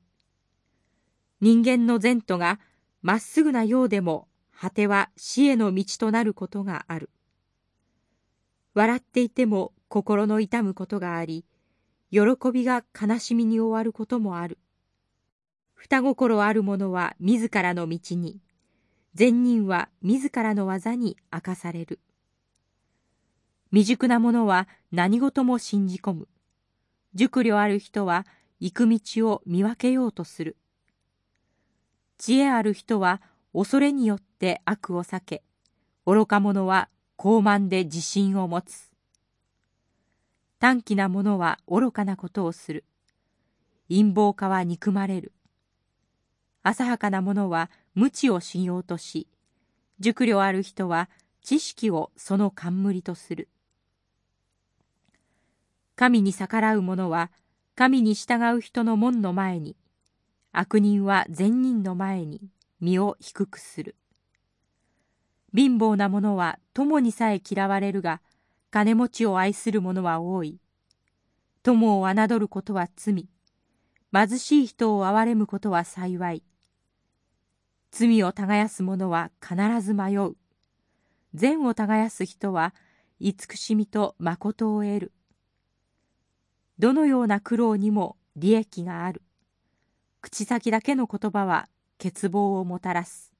人間の前途がまっすぐなようでも、果ては死への道となることがある。笑っていても心の痛むことがあり、喜びが悲しみに終わることもある。双心ある者は自らの道に、善人は自らの技に明かされる。未熟な者は何事も信じ込む。熟慮ある人は行く道を見分けようとする。知恵ある人は恐れによって悪を避け、愚か者は傲慢で自信を持つ。短気な者は愚かなことをする。陰謀家は憎まれる。浅はかな者は無知を修行とし、熟慮ある人は知識をその冠とする。神に逆らう者は神に従う人の門の前に悪人は善人の前に身を低くする貧乏な者は友にさえ嫌われるが金持ちを愛する者は多い友を侮ることは罪貧しい人を憐れむことは幸い罪を耕す者は必ず迷う善を耕す人は慈しみと誠を得るどのような苦労にも利益がある。口先だけの言葉は欠乏をもたらす。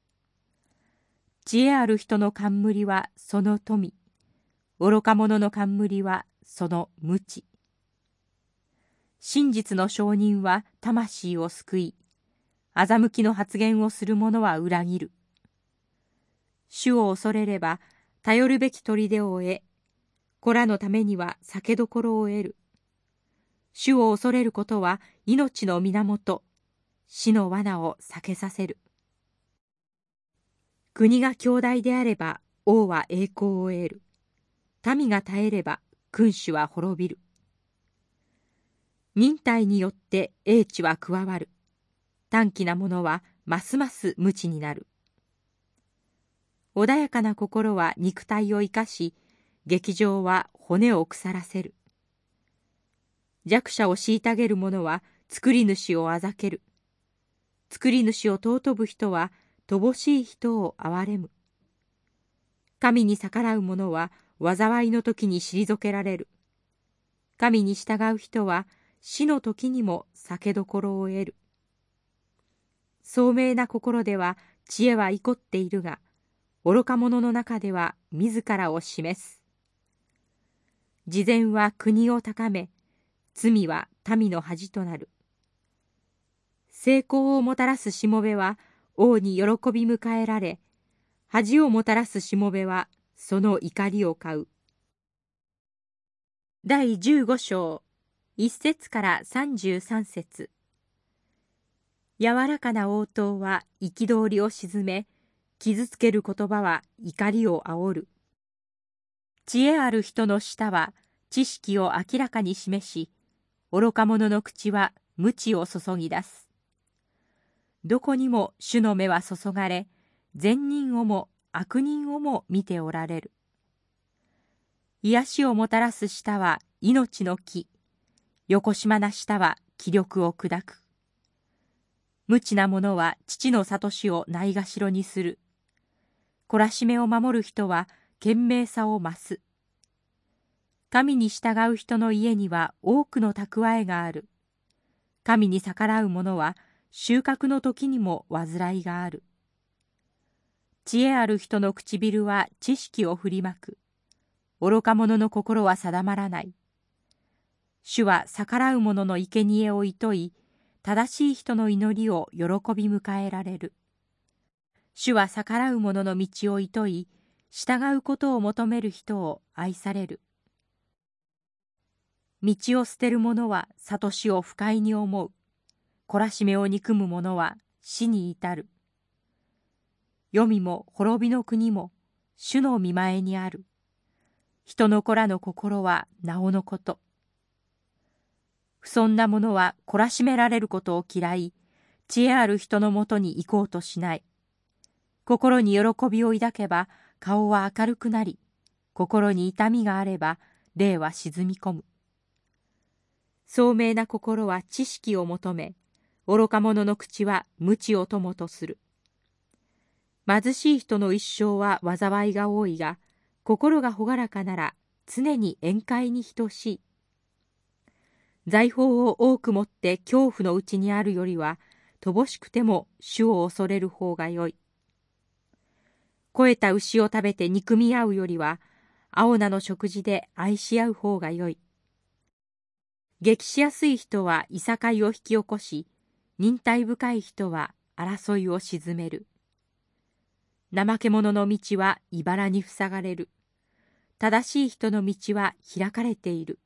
知恵ある人の冠はその富。愚か者の冠はその無知。真実の証人は魂を救い、欺きの発言をする者は裏切る。主を恐れれば、頼るべき砦を得、子らのためには酒どころを得る。主を恐れることは命の源、死の罠を避けさせる。国が強大であれば王は栄光を得る。民が耐えれば君主は滅びる。忍耐によって英知は加わる。短気な者はますます無知になる。穏やかな心は肉体を生かし、劇場は骨を腐らせる。弱者を虐げる者は作り主をあざける。作り主を尊ぶ人は乏しい人を憐れむ。神に逆らう者は災いの時に退けられる。神に従う人は死の時にも酒どころを得る。聡明な心では知恵は怒っているが、愚か者の中では自らを示す。事前は国を高め、罪は民の恥となる。成功をもたらすしもべは王に喜び迎えられ、恥をもたらすしもべはその怒りを買う。第15章、1節から33節柔らかな応答は憤りを鎮め、傷つける言葉は怒りを煽る。知恵ある人の舌は知識を明らかに示し、愚か者の口は無知を注ぎ出す。どこにも主の目は注がれ、善人をも悪人をも見ておられる。癒しをもたらす舌は命の木、横島な舌は気力を砕く。無知な者は父の悟しをないがしろにする。懲らしめを守る人は賢明さを増す。神に従う人の家には多くの蓄えがある。神に逆らう者は収穫の時にも煩いがある。知恵ある人の唇は知識を振りまく。愚か者の心は定まらない。主は逆らう者の生贄を厭い、正しい人の祈りを喜び迎えられる。主は逆らう者の道を厭い、従うことを求める人を愛される。道を捨てる者は悟しを不快に思う。懲らしめを憎む者は死に至る。黄泉も滅びの国も主の見前にある。人の子らの心はなおのこと。不尊な者は懲らしめられることを嫌い、知恵ある人のもとに行こうとしない。心に喜びを抱けば顔は明るくなり、心に痛みがあれば霊は沈み込む。聡明な心は知識を求め、愚か者の口は無知を友とする。貧しい人の一生は災いが多いが、心が朗らかなら常に宴会に等しい。財宝を多く持って恐怖のうちにあるよりは、乏しくても主を恐れる方がよい。肥えた牛を食べて憎み合うよりは、青菜の食事で愛し合う方がよい。激しやすい人はいさかいを引き起こし、忍耐深い人は争いを鎮める。怠け者の道は茨に塞がれる。正しい人の道は開かれている。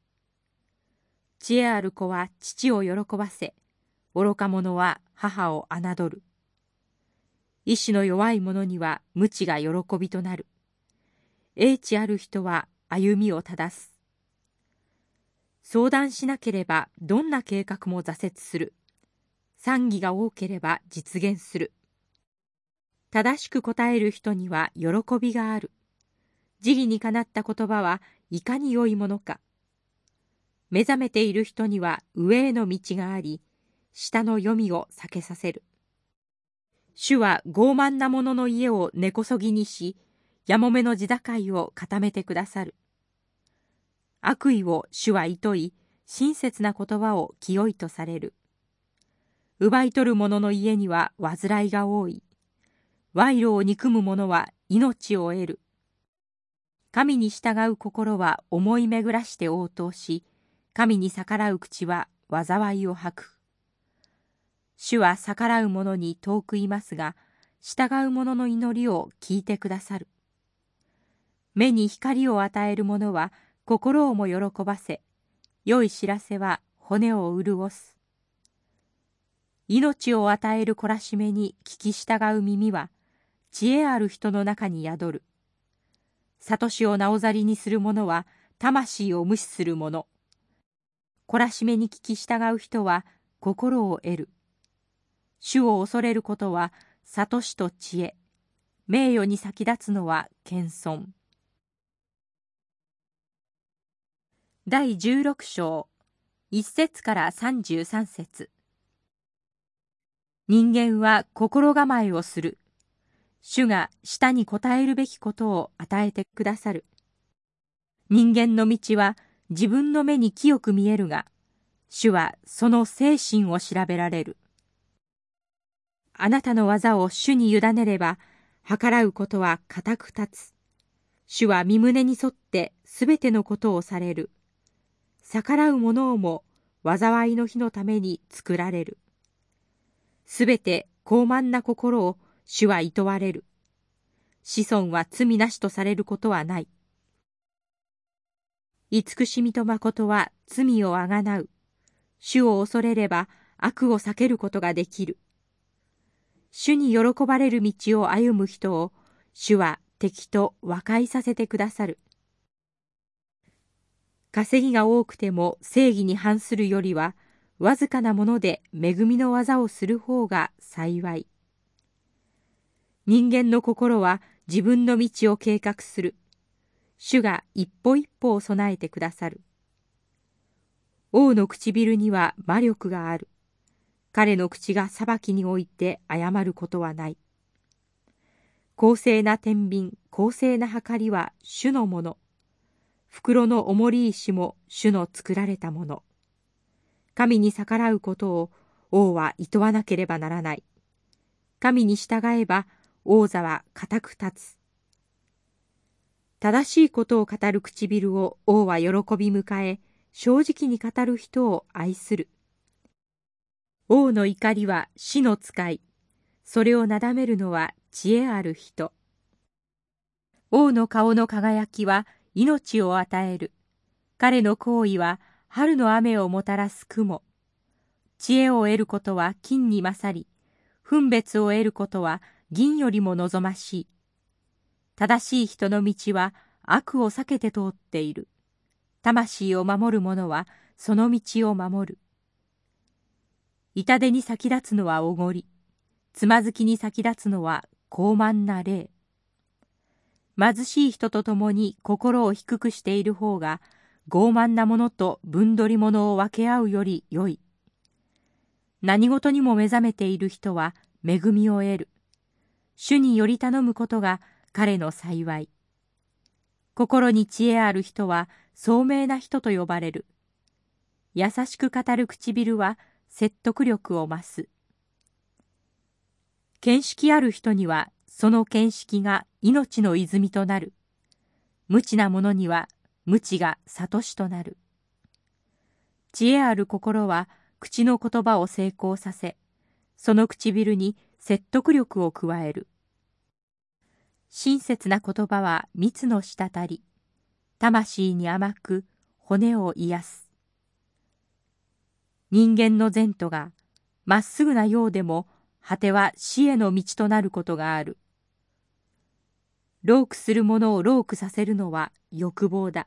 知恵ある子は父を喜ばせ、愚か者は母を侮る。意志の弱い者には無知が喜びとなる。英知ある人は歩みを正す。相談しなければどんな計画も挫折する。賛議が多ければ実現する。正しく答える人には喜びがある。時義にかなった言葉はいかに良いものか。目覚めている人には上への道があり、下の読みを避けさせる。主は傲慢な者の家を根こそぎにし、やもめの地境を固めてくださる。悪意を主は厭い、親切な言葉を清いとされる。奪い取る者の家には煩いが多い。賄賂を憎む者は命を得る。神に従う心は思い巡らして応答し、神に逆らう口は災いを吐く。主は逆らう者に遠くいますが、従う者の祈りを聞いてくださる。目に光を与える者は心をも喜ばせ、良い知らせは骨を潤す。命を与える懲らしめに聞き従う耳は、知恵ある人の中に宿る。悟しをなおざりにする者は、魂を無視する者。懲らしめに聞き従う人は心を得る。主を恐れることは悟しと知恵。名誉に先立つのは謙遜。第16章1節から33節人間は心構えをする。主が舌に応えるべきことを与えてくださる。人間の道は自分の目に清く見えるが、主はその精神を調べられる。あなたの技を主に委ねれば、計らうことは固く立つ。主は身胸に沿ってすべてのことをされる。逆らう者をも災いの日のために作られる。すべて高慢な心を主は厭われる。子孫は罪なしとされることはない。慈しみと誠は罪をあがなう。主を恐れれば悪を避けることができる。主に喜ばれる道を歩む人を主は敵と和解させてくださる。稼ぎが多くても正義に反するよりは、わずかなもので恵みの技をする方が幸い。人間の心は自分の道を計画する。主が一歩一歩を備えてくださる。王の唇には魔力がある。彼の口が裁きにおいて謝ることはない。公正な天秤、公正な計りは主のもの。袋の重り石も主の作られたもの。神に逆らうことを王は厭わなければならない。神に従えば王座は固く立つ。正しいことを語る唇を王は喜び迎え、正直に語る人を愛する。王の怒りは死の使い、それをなだめるのは知恵ある人。王の顔の輝きは命を与える。彼の行為は春の雨をもたらす雲。知恵を得ることは金に勝り、分別を得ることは銀よりも望ましい。正しい人の道は悪を避けて通っている。魂を守る者はその道を守る。痛手に先立つのはおごり、つまずきに先立つのは高慢な霊。貧しい人と共に心を低くしている方が傲慢な者と分取り物を分け合うより良い。何事にも目覚めている人は恵みを得る。主により頼むことが彼の幸い。心に知恵ある人は聡明な人と呼ばれる。優しく語る唇は説得力を増す。見識ある人にはその見識が命の泉となる。無知な者には無知が悟しとなる。知恵ある心は口の言葉を成功させ、その唇に説得力を加える。親切な言葉は蜜の滴り、魂に甘く骨を癒す。人間の前途がまっすぐなようでも果ては死への道となることがある。ロークする者をロークさせるのは欲望だ。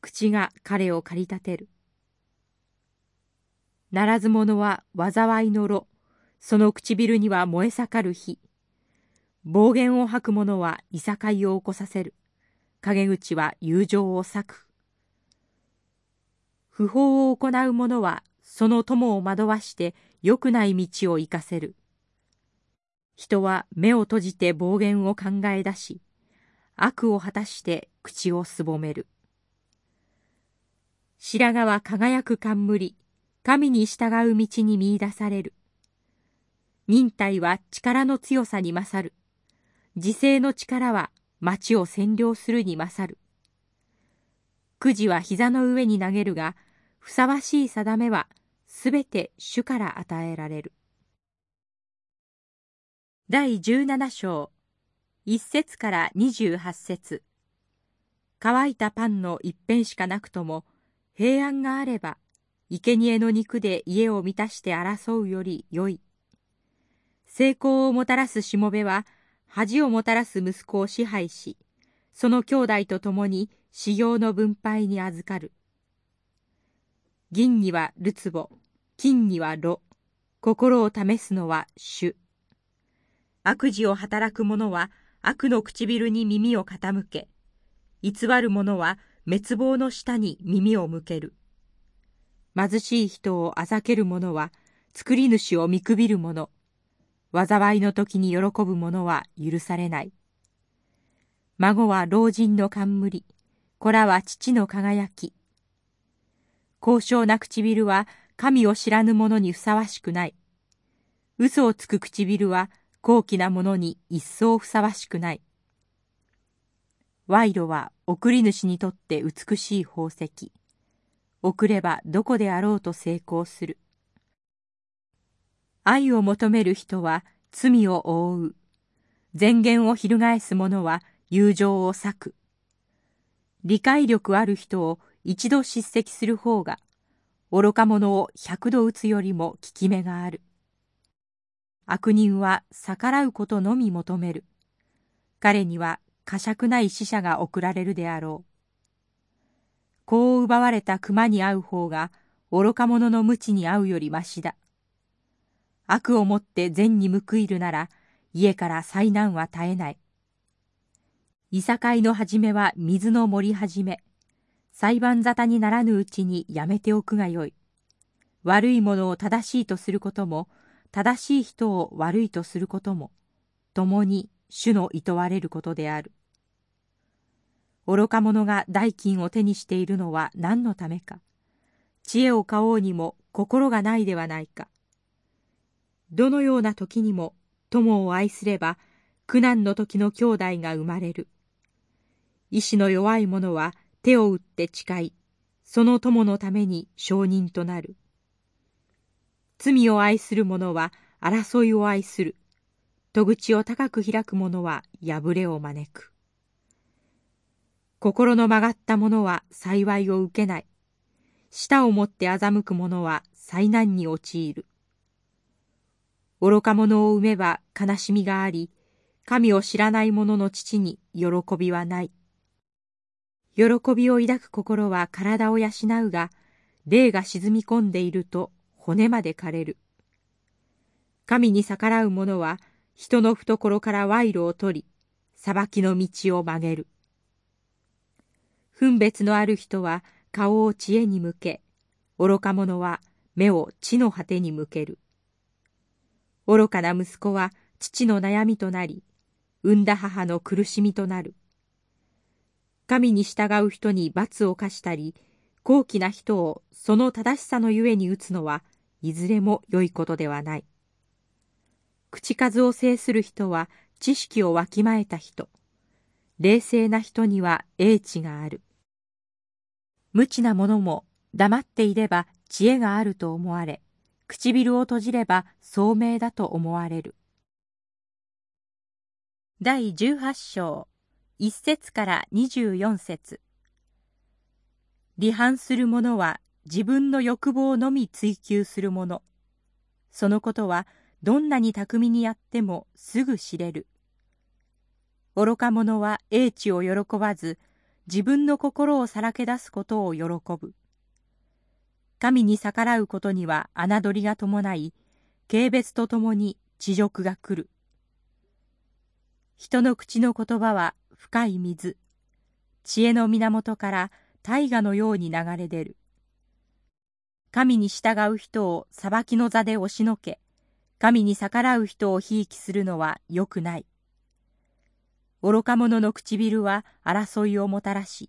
口が彼を駆り立てる。ならず者は災いの炉、その唇には燃え盛る火。暴言を吐く者はいさかいを起こさせる。陰口は友情を割く。不法を行う者はその友を惑わして良くない道を行かせる。人は目を閉じて暴言を考え出し、悪を果たして口をすぼめる。白髪は輝く冠、神に従う道に見出される。忍耐は力の強さに勝る。自制の力は町を占領するに勝る。くじは膝の上に投げるが、ふさわしい定めはすべて主から与えられる。第17章1節から28節乾いたパンの一辺しかなくとも平安があれば生贄の肉で家を満たして争うより良い成功をもたらすしもべは恥をもたらす息子を支配しその兄弟と共に修行の分配に預かる銀にはるつぼ金には炉心を試すのは主悪事を働く者は悪の唇に耳を傾け、偽る者は滅亡の下に耳を向ける。貧しい人をあざける者は作り主を見くびる者。災いの時に喜ぶ者は許されない。孫は老人の冠、子らは父の輝き。高尚な唇は神を知らぬ者にふさわしくない。嘘をつく唇は高貴な者に一層ふさわしくない。賄賂は送り主にとって美しい宝石。送ればどこであろうと成功する。愛を求める人は罪を覆う。前言を翻す者は友情を割く。理解力ある人を一度叱責する方が、愚か者を百度打つよりも効き目がある。悪人は逆らうことのみ求める。彼には呵責ない死者が送られるであろう。子を奪われた熊に会う方が愚か者の無知に会うよりましだ。悪をもって善に報いるなら家から災難は絶えない。いさかいの始めは水の盛り始め。裁判沙汰にならぬうちにやめておくがよい。悪いものを正しいとすることも、正しい人を悪いとすることも、共に主の厭われることである。愚か者が代金を手にしているのは何のためか。知恵を買おうにも心がないではないか。どのような時にも友を愛すれば苦難の時の兄弟が生まれる。意志の弱い者は手を打って誓い、その友のために証人となる。罪を愛する者は争いを愛する。戸口を高く開く者は破れを招く。心の曲がった者は幸いを受けない。舌をもって欺く者は災難に陥る。愚か者を産めば悲しみがあり、神を知らない者の父に喜びはない。喜びを抱く心は体を養うが、霊が沈み込んでいると骨まで枯れる。神に逆らう者は人の懐から賄賂を取り、裁きの道を曲げる。分別のある人は顔を知恵に向け、愚か者は目を地の果てに向ける。愚かな息子は父の悩みとなり、産んだ母の苦しみとなる。神に従う人に罰を課したり、高貴な人をその正しさのゆえに打つのは、いずれも良いことではない。口数を制する人は知識をわきまえた人。冷静な人には英知がある。無知な者も黙っていれば知恵があると思われ、唇を閉じれば聡明だと思われる。第18章1節から24節離反する者は自分の欲望のみ追求する者。そのことはどんなに巧みにやってもすぐ知れる。愚か者は英知を喜ばず、自分の心をさらけ出すことを喜ぶ。神に逆らうことには侮りが伴い、軽蔑とともに地辱が来る。人の口の言葉は深い水、知恵の源から大河のように流れ出る。神に従う人を裁きの座で押しのけ、神に逆らう人をひいきするのは良くない。愚か者の唇は争いをもたらし、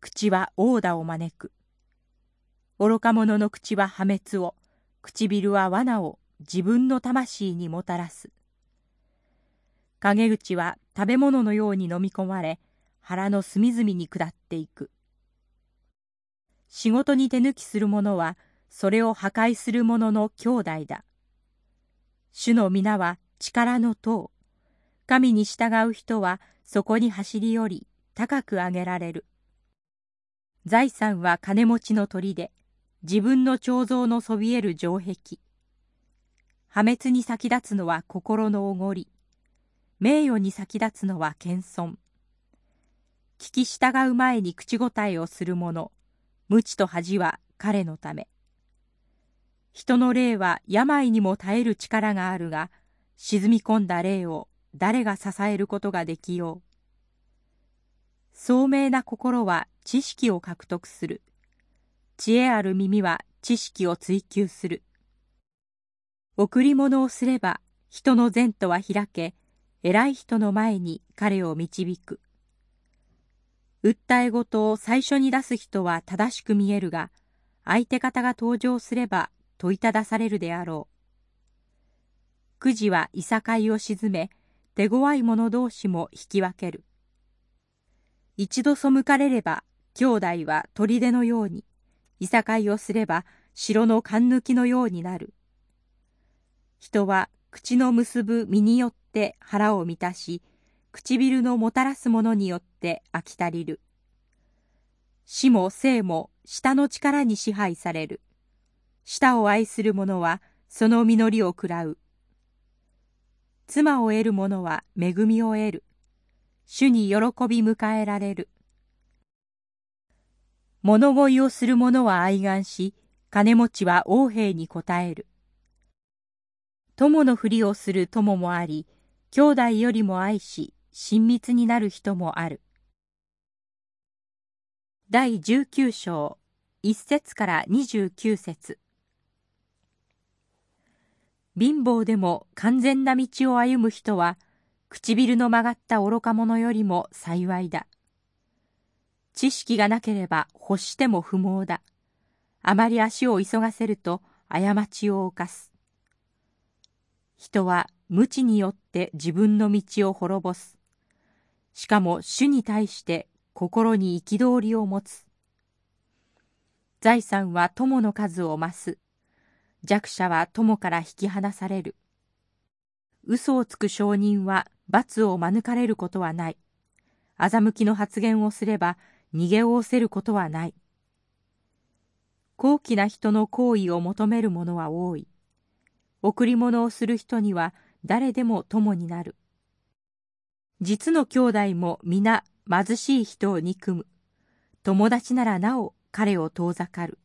口は殴打を招く。愚か者の口は破滅を、唇は罠を自分の魂にもたらす。陰口は食べ物のように飲み込まれ、腹の隅々に下っていく。仕事に手抜きする者は、それを破壊する者の兄弟だ。主の皆は力の塔。神に従う人はそこに走り寄り、高く上げられる。財産は金持ちの鳥で、自分の彫像のそびえる城壁。破滅に先立つのは心のおごり。名誉に先立つのは謙遜。聞き従う前に口答えをする者、無知と恥は彼のため。人の霊は病にも耐える力があるが、沈み込んだ霊を誰が支えることができよう。聡明な心は知識を獲得する。知恵ある耳は知識を追求する。贈り物をすれば人の前途は開け、偉い人の前に彼を導く。訴え事を最初に出す人は正しく見えるが、相手方が登場すれば問いただされるであろう。くじはいさかいを沈め、手強い者同士も引き分ける。一度背かれれば、兄弟は砦のように、いさかいをすれば城の勘抜きのようになる。人は口の結ぶ身によって腹を満たし、唇のもたらすものによって飽き足りる。死も生も舌の力に支配される。舌を愛する者はその実りを食らう。妻を得る者は恵みを得る。主に喜び迎えられる。物乞いをする者は愛願し、金持ちは王兵に応える。友のふりをする友もあり、兄弟よりも愛し、親密になる人もある。第19章、1節から29節貧乏でも完全な道を歩む人は、唇の曲がった愚か者よりも幸いだ。知識がなければ欲しても不毛だ。あまり足を急がせると過ちを犯す。人は無知によって自分の道を滅ぼす。しかも主に対して心に憤りを持つ。財産は友の数を増す。弱者は友から引き離される。嘘をつく証人は罰を免れることはない。欺きの発言をすれば逃げおおせることはない。高貴な人の行為を求める者は多い。贈り物をする人には誰でも友になる。実の兄弟も皆貧しい人を憎む。友達ならなお彼を遠ざかる。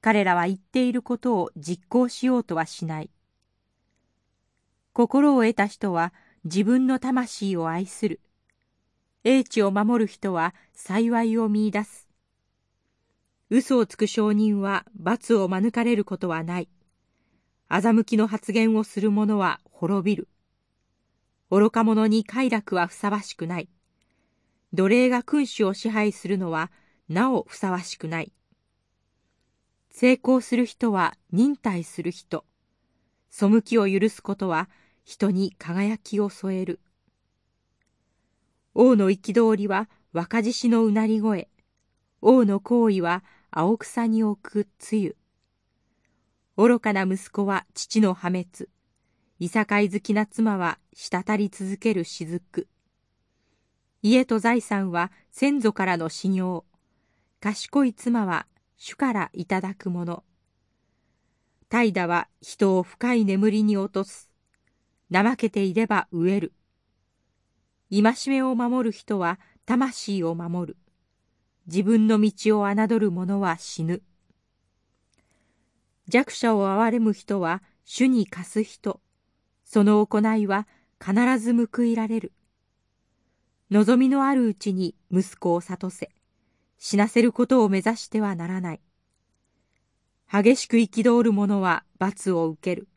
彼らは言っていることを実行しようとはしない。心を得た人は自分の魂を愛する。英知を守る人は幸いを見出す。嘘をつく証人は罰を免れることはない。欺きの発言をする者は滅びる。愚か者に快楽はふさわしくない。奴隷が君主を支配するのはなおふさわしくない。成功する人は忍耐する人。背きを許すことは人に輝きを添える。王の憤りは若獅子のうなり声。王の行為は青草に置く露。愚かな息子は父の破滅。いさかい好きな妻は滴り続ける雫。家と財産は先祖からの修行。賢い妻は主からいただくもの。怠惰は人を深い眠りに落とす。怠けていれば飢える。戒めを守る人は魂を守る。自分の道を侮る者は死ぬ。弱者を憐れむ人は主に貸す人。その行いは必ず報いられる。望みのあるうちに息子を諭せ。死なせることを目指してはならない。激しく憤る者は罰を受ける。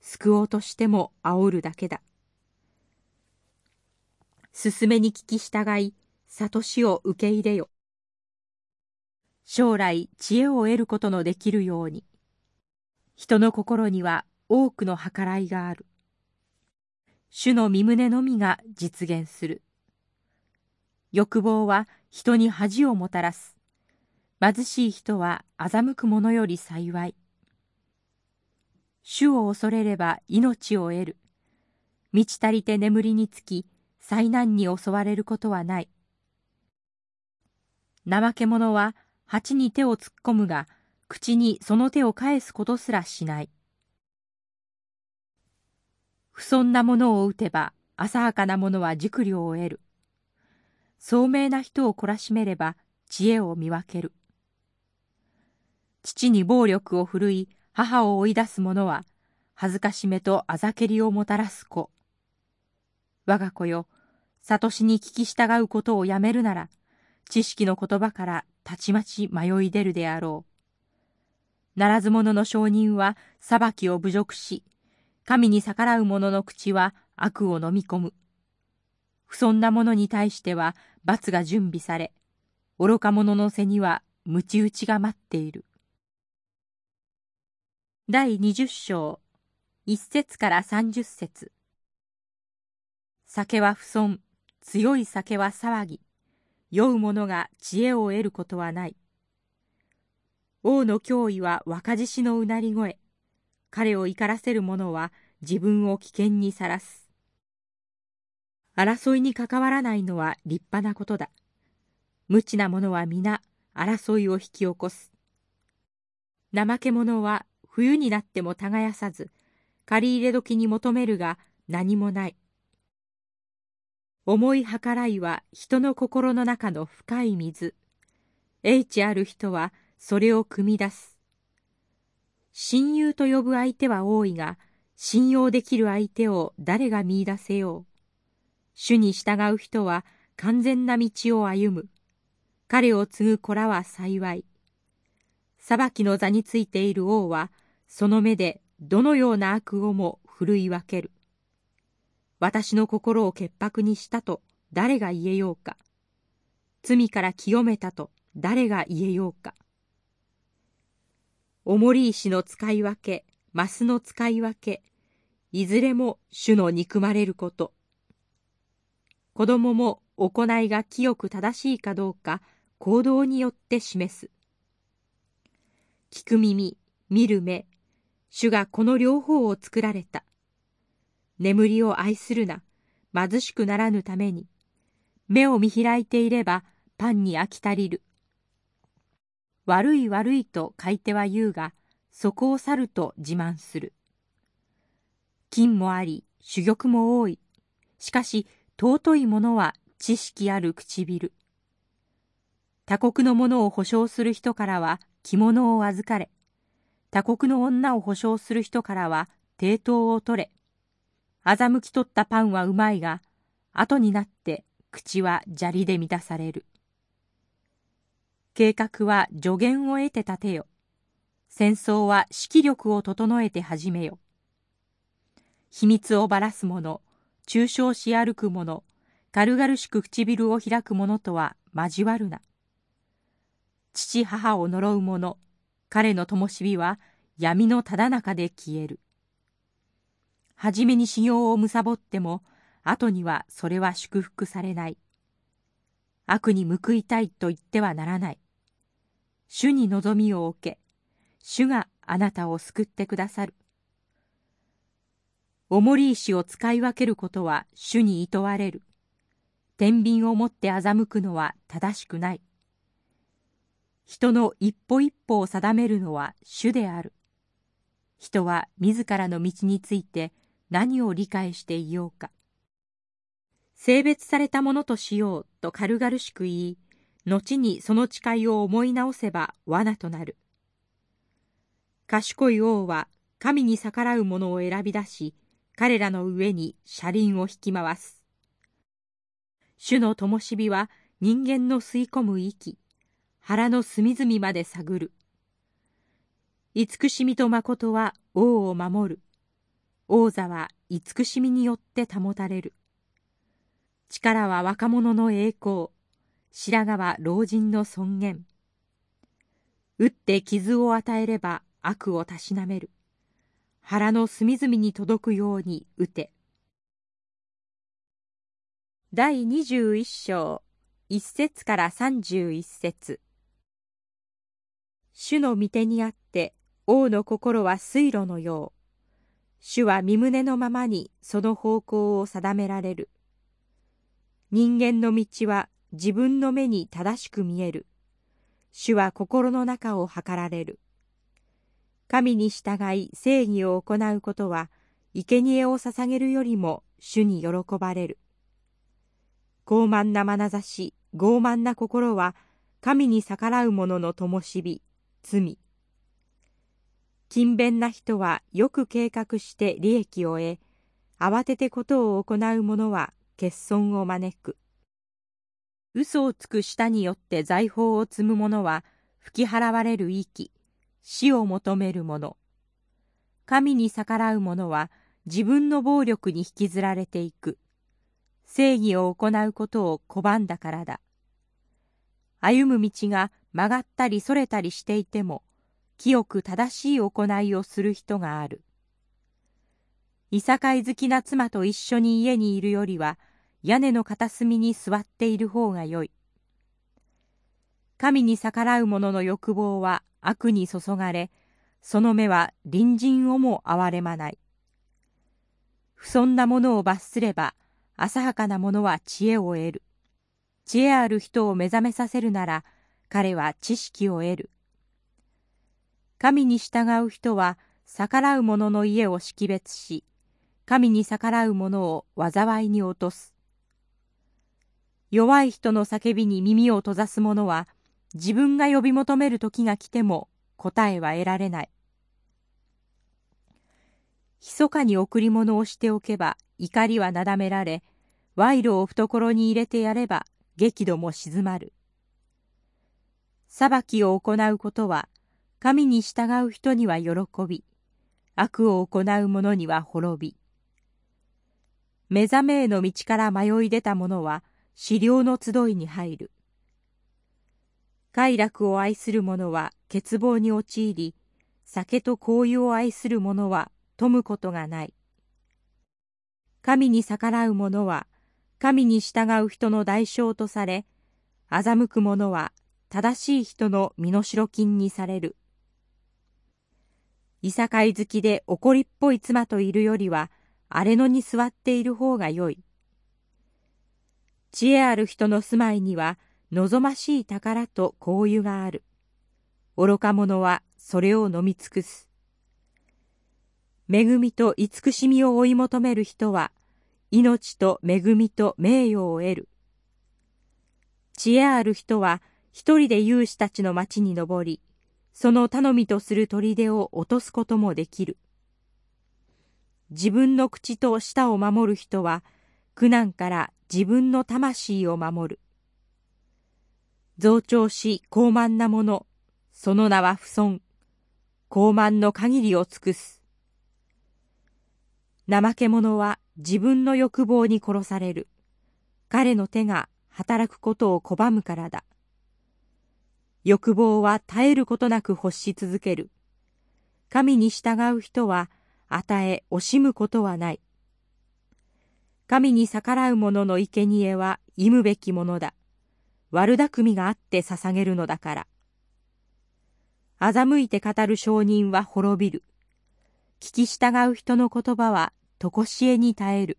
救おうとしても煽るだけだ。勧めに聞き従い、悟しを受け入れよ。将来知恵を得ることのできるように。人の心には多くの計らいがある。主の身胸のみが実現する。欲望は人に恥をもたらす。貧しい人は欺く者より幸い。主を恐れれば命を得る。満ち足りて眠りにつき、災難に襲われることはない。怠け者は蜂に手を突っ込むが、口にその手を返すことすらしない。不遜なものを打てば、浅はかな者は熟慮を得る。聡明な人を懲らしめれば、知恵を見分ける。父に暴力を振るい、母を追い出す者は、恥ずかしめとあざけりをもたらす子。我が子よ、悟しに聞き従うことをやめるなら、知識の言葉からたちまち迷い出るであろう。ならず者の証人は裁きを侮辱し、神に逆らう者の口は悪を飲み込む。不遜な者に対しては罰が準備され、愚か者の背には鞭打ちが待っている。第二十章、一節から三十節。酒は不遜、強い酒は騒ぎ、酔う者が知恵を得ることはない。王の脅威は若獅子のうなり声。彼を怒らせる者は自分を危険にさらす。争いに関わらないのは立派なことだ。無知な者は皆争いを引き起こす。怠け者は冬になっても耕さず、借り入れ時に求めるが何もない。重い計らいは人の心の中の深い水。英知ある人はそれを汲み出す。親友と呼ぶ相手は多いが、信用できる相手を誰が見出せよう。主に従う人は完全な道を歩む。彼を継ぐ子らは幸い。裁きの座についている王は、その目でどのような悪をも振るい分ける。私の心を潔白にしたと誰が言えようか。罪から清めたと誰が言えようか。おもり石の使い分け、マスの使い分け、いずれも主の憎まれること。子供も行いが清く正しいかどうか行動によって示す。聞く耳、見る目、主がこの両方を作られた。眠りを愛するな、貧しくならぬために。目を見開いていればパンに飽き足りる。悪い悪いと買い手は言うが、そこを去ると自慢する。金もあり、珠玉も多い。しかし、尊いものは知識ある唇。他国のものを保証する人からは着物を預かれ。他国の女を保証する人からは抵当を取れ。欺き取ったパンはうまいが、後になって口は砂利で満たされる。計画は助言を得て立てよ。戦争は指揮力を整えて始めよ。秘密をばらす者、中傷し歩く者、軽々しく唇を開く者とは交わるな。父母を呪う者、彼の灯火は闇のただ中で消える。はじめに修行を貪っても、後にはそれは祝福されない。悪に報いたいと言ってはならない。主に望みを置け、主があなたを救ってくださる。重り石を使い分けることは主に厭われる。天秤を持って欺くのは正しくない。人の一歩一歩を定めるのは主である。人は自らの道について何を理解していようか。性別されたものとしようと軽々しく言い、後にその誓いを思い直せば罠となる。賢い王は神に逆らう者を選び出し、彼らの上に車輪を引き回す。主の灯火は人間の吸い込む息、腹の隅々まで探る。慈しみと誠は王を守る。王座は慈しみによって保たれる。力は若者の栄光。白髪は老人の尊厳。打って傷を与えれば悪をたしなめる。腹の隅々に届くように打て。第二十一章、一節から三十一節。主の御手にあって、王の心は水路のよう。主は身胸のままにその方向を定められる。人間の道は自分の目に正しく見える。主は心の中を測られる。神に従い正義を行うことは、生贄を捧げるよりも主に喜ばれる。傲慢な眼差し、傲慢な心は、神に逆らう者の灯火、罪。勤勉な人はよく計画して利益を得、慌ててことを行う者は欠損を招く。嘘をつく舌によって財宝を積む者は吹き払われる息、死を求める者。神に逆らう者は自分の暴力に引きずられていく。正義を行うことを拒んだからだ。歩む道が曲がったりそれたりしていても、清く正しい行いをする人がある。いさかい好きな妻と一緒に家にいるよりは、屋根の片隅に座っている方がよい。神に逆らう者の欲望は悪に注がれ、その目は隣人をも憐れまない。不遜なものを罰すれば、浅はかな者は知恵を得る。知恵ある人を目覚めさせるなら、彼は知識を得る。神に従う人は逆らう者の家を識別し、神に逆らう者を災いに落とす。弱い人の叫びに耳を閉ざす者は、自分が呼び求める時が来ても答えは得られない。密かに贈り物をしておけば怒りはなだめられ、賄賂を懐に入れてやれば激怒も静まる。裁きを行うことは、神に従う人には喜び、悪を行う者には滅び。目覚めへの道から迷い出た者は、資料の集いに入る。快楽を愛する者は欠乏に陥り、酒と香油を愛する者は富むことがない。神に逆らう者は、神に従う人の代償とされ、欺く者は正しい人の身代金にされる。いさかい好きで怒りっぽい妻といるよりは、荒れ野に座っている方がよい。知恵ある人の住まいには、望ましい宝と香油がある。愚か者はそれを飲み尽くす。恵みと慈しみを追い求める人は、命と恵みと名誉を得る。知恵ある人は、一人で勇士たちの町に登り、その頼みとする砦を落とすこともできる。自分の口と舌を守る人は、苦難から自分の魂を守る。増長し高慢なもの、その名は不尊。高慢の限りを尽くす。怠け者は自分の欲望に殺される。彼の手が働くことを拒むからだ。欲望は絶えることなく欲し続ける。神に従う人は与え惜しむことはない。神に逆らう者の生贄は忌むべきものだ。悪巧みがあって捧げるのだから。欺いて語る証人は滅びる。聞き従う人の言葉は常しえに耐える。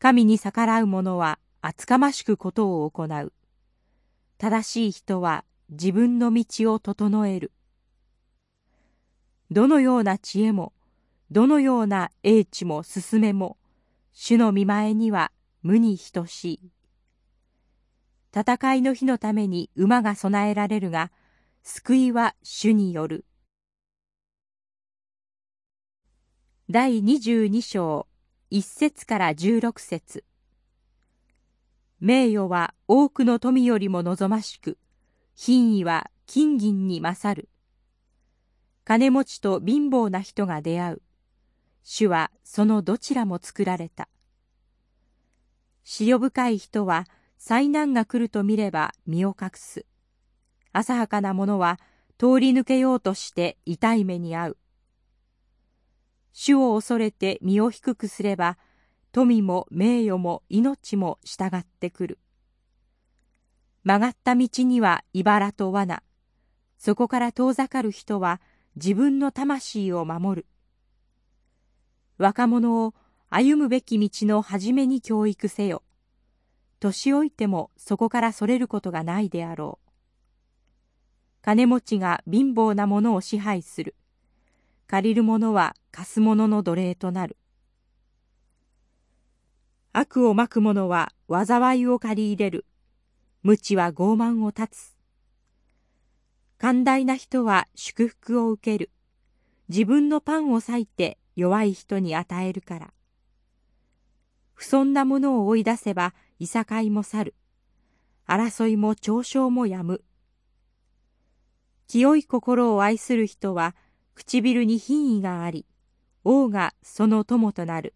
神に逆らう者は厚かましくことを行う。正しい人は自分の道を整える。どのような知恵も、どのような英知も進めも、主の見前には無に等しい。戦いの日のために馬が備えられるが、救いは主による。第22章1節から16節名誉は多くの富よりも望ましく、品位は金銀に勝る。金持ちと貧乏な人が出会う。主はそのどちらも作られた。潮深い人は災難が来ると見れば身を隠す。浅はかな者は通り抜けようとして痛い目に遭う。主を恐れて身を低くすれば、富も名誉も命も従ってくる。曲がった道には茨と罠。そこから遠ざかる人は自分の魂を守る。若者を歩むべき道の初めに教育せよ。年老いてもそこからそれることがないであろう。金持ちが貧乏な者を支配する。借りる者は貸す者の奴隷となる。悪をまく者は災いを借り入れる。無知は傲慢を断つ。寛大な人は祝福を受ける。自分のパンを裂いて弱い人に与えるから。不遜なものを追い出せばいさかいも去る。争いも嘲笑もやむ。清い心を愛する人は唇に品位があり、王がその友となる。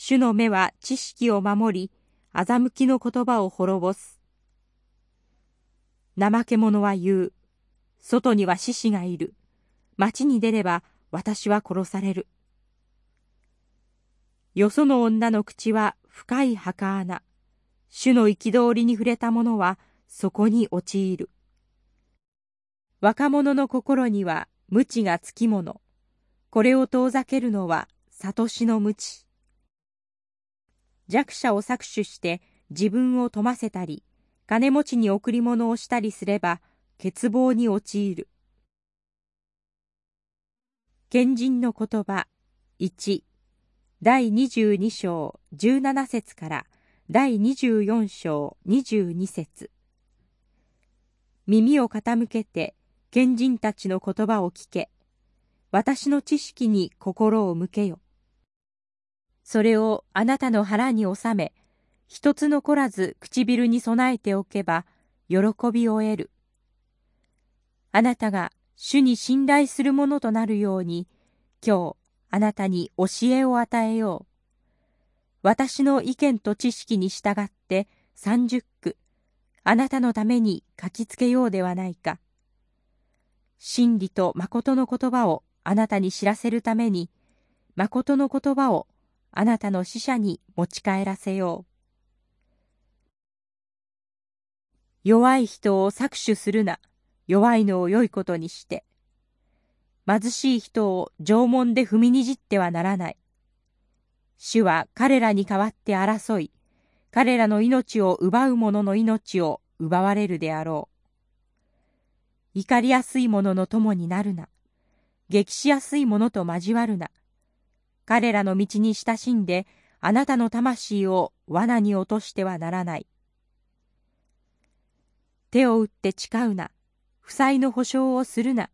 主の目は知識を守り、欺きの言葉を滅ぼす。怠け者は言う。外には獅子がいる。町に出れば私は殺される。よその女の口は深い墓穴。主の憤りに触れた者はそこに陥る。若者の心には無知がつきもの。これを遠ざけるのは悟しの無知。弱者を搾取して自分を富ませたり、金持ちに贈り物をしたりすれば欠乏に陥る。賢人の言葉1第22章17節から第24章22節耳を傾けて賢人たちの言葉を聞け。私の知識に心を向けよ。それをあなたの腹に収め、一つ残らず唇に備えておけば喜びを得る。あなたが主に信頼するものとなるように今日あなたに教えを与えよう。私の意見と知識に従って三十句あなたのために書きつけようではないか。真理と誠の言葉をあなたに知らせるために誠の言葉をあなたの死者に持ち帰らせよう。弱い人を搾取するな。弱いのを良いことにして。貧しい人を縄文で踏みにじってはならない。主は彼らに代わって争い、彼らの命を奪う者の命を奪われるであろう。怒りやすい者の友になるな。激しやすい者と交わるな。彼らの道に親しんで、あなたの魂を罠に落としてはならない。手を打って誓うな。負債の保証をするな。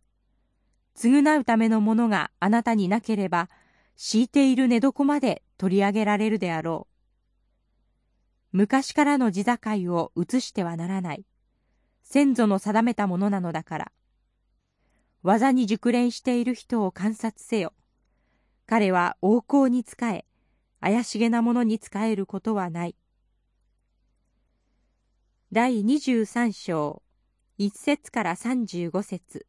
償うためのものがあなたになければ、敷いている寝床まで取り上げられるであろう。昔からの地境を移してはならない。先祖の定めたものなのだから。技に熟練している人を観察せよ。彼は横行に仕え、怪しげなものに仕えることはない。第23章1節から35節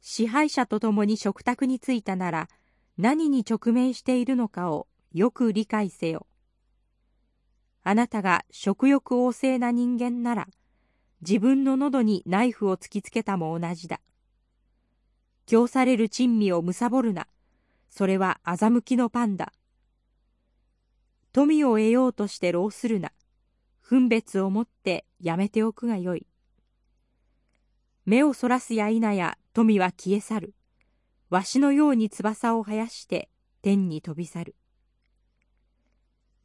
支配者と共に食卓に着いたなら何に直面しているのかをよく理解せよ。あなたが食欲旺盛な人間なら自分の喉にナイフを突きつけたも同じだ。供される珍味を貪るな。それは欺きのパンだ。富を得ようとして労するな。分別をもってやめておくがよい。目をそらすや否や富は消え去る。わしのように翼を生やして天に飛び去る。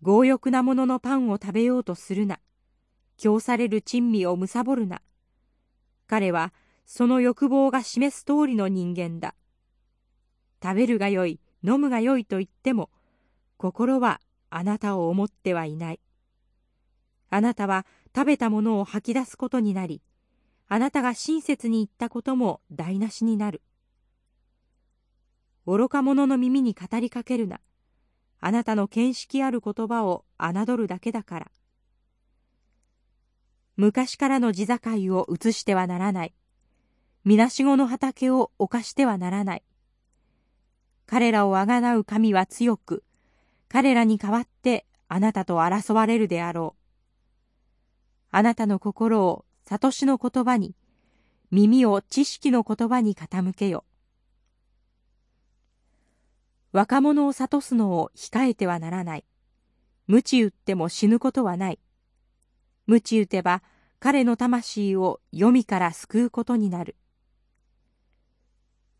強欲なもののパンを食べようとするな。供される珍味を貪るな。彼はその欲望が示す通りの人間だ。食べるがよい、飲むがよいと言っても、心はあなたを思ってはいない。あなたは食べたものを吐き出すことになり、あなたが親切に言ったことも台無しになる。愚か者の耳に語りかけるな。あなたの見識ある言葉を侮るだけだから。昔からの地境を移してはならない。みなしごの畑を犯してはならない。彼らをあがなう神は強く、彼らに代わってあなたと争われるであろう。あなたの心を悟しの言葉に、耳を知識の言葉に傾けよ。若者を諭すのを控えてはならない。鞭打っても死ぬことはない。鞭打てば彼の魂を黄泉から救うことになる。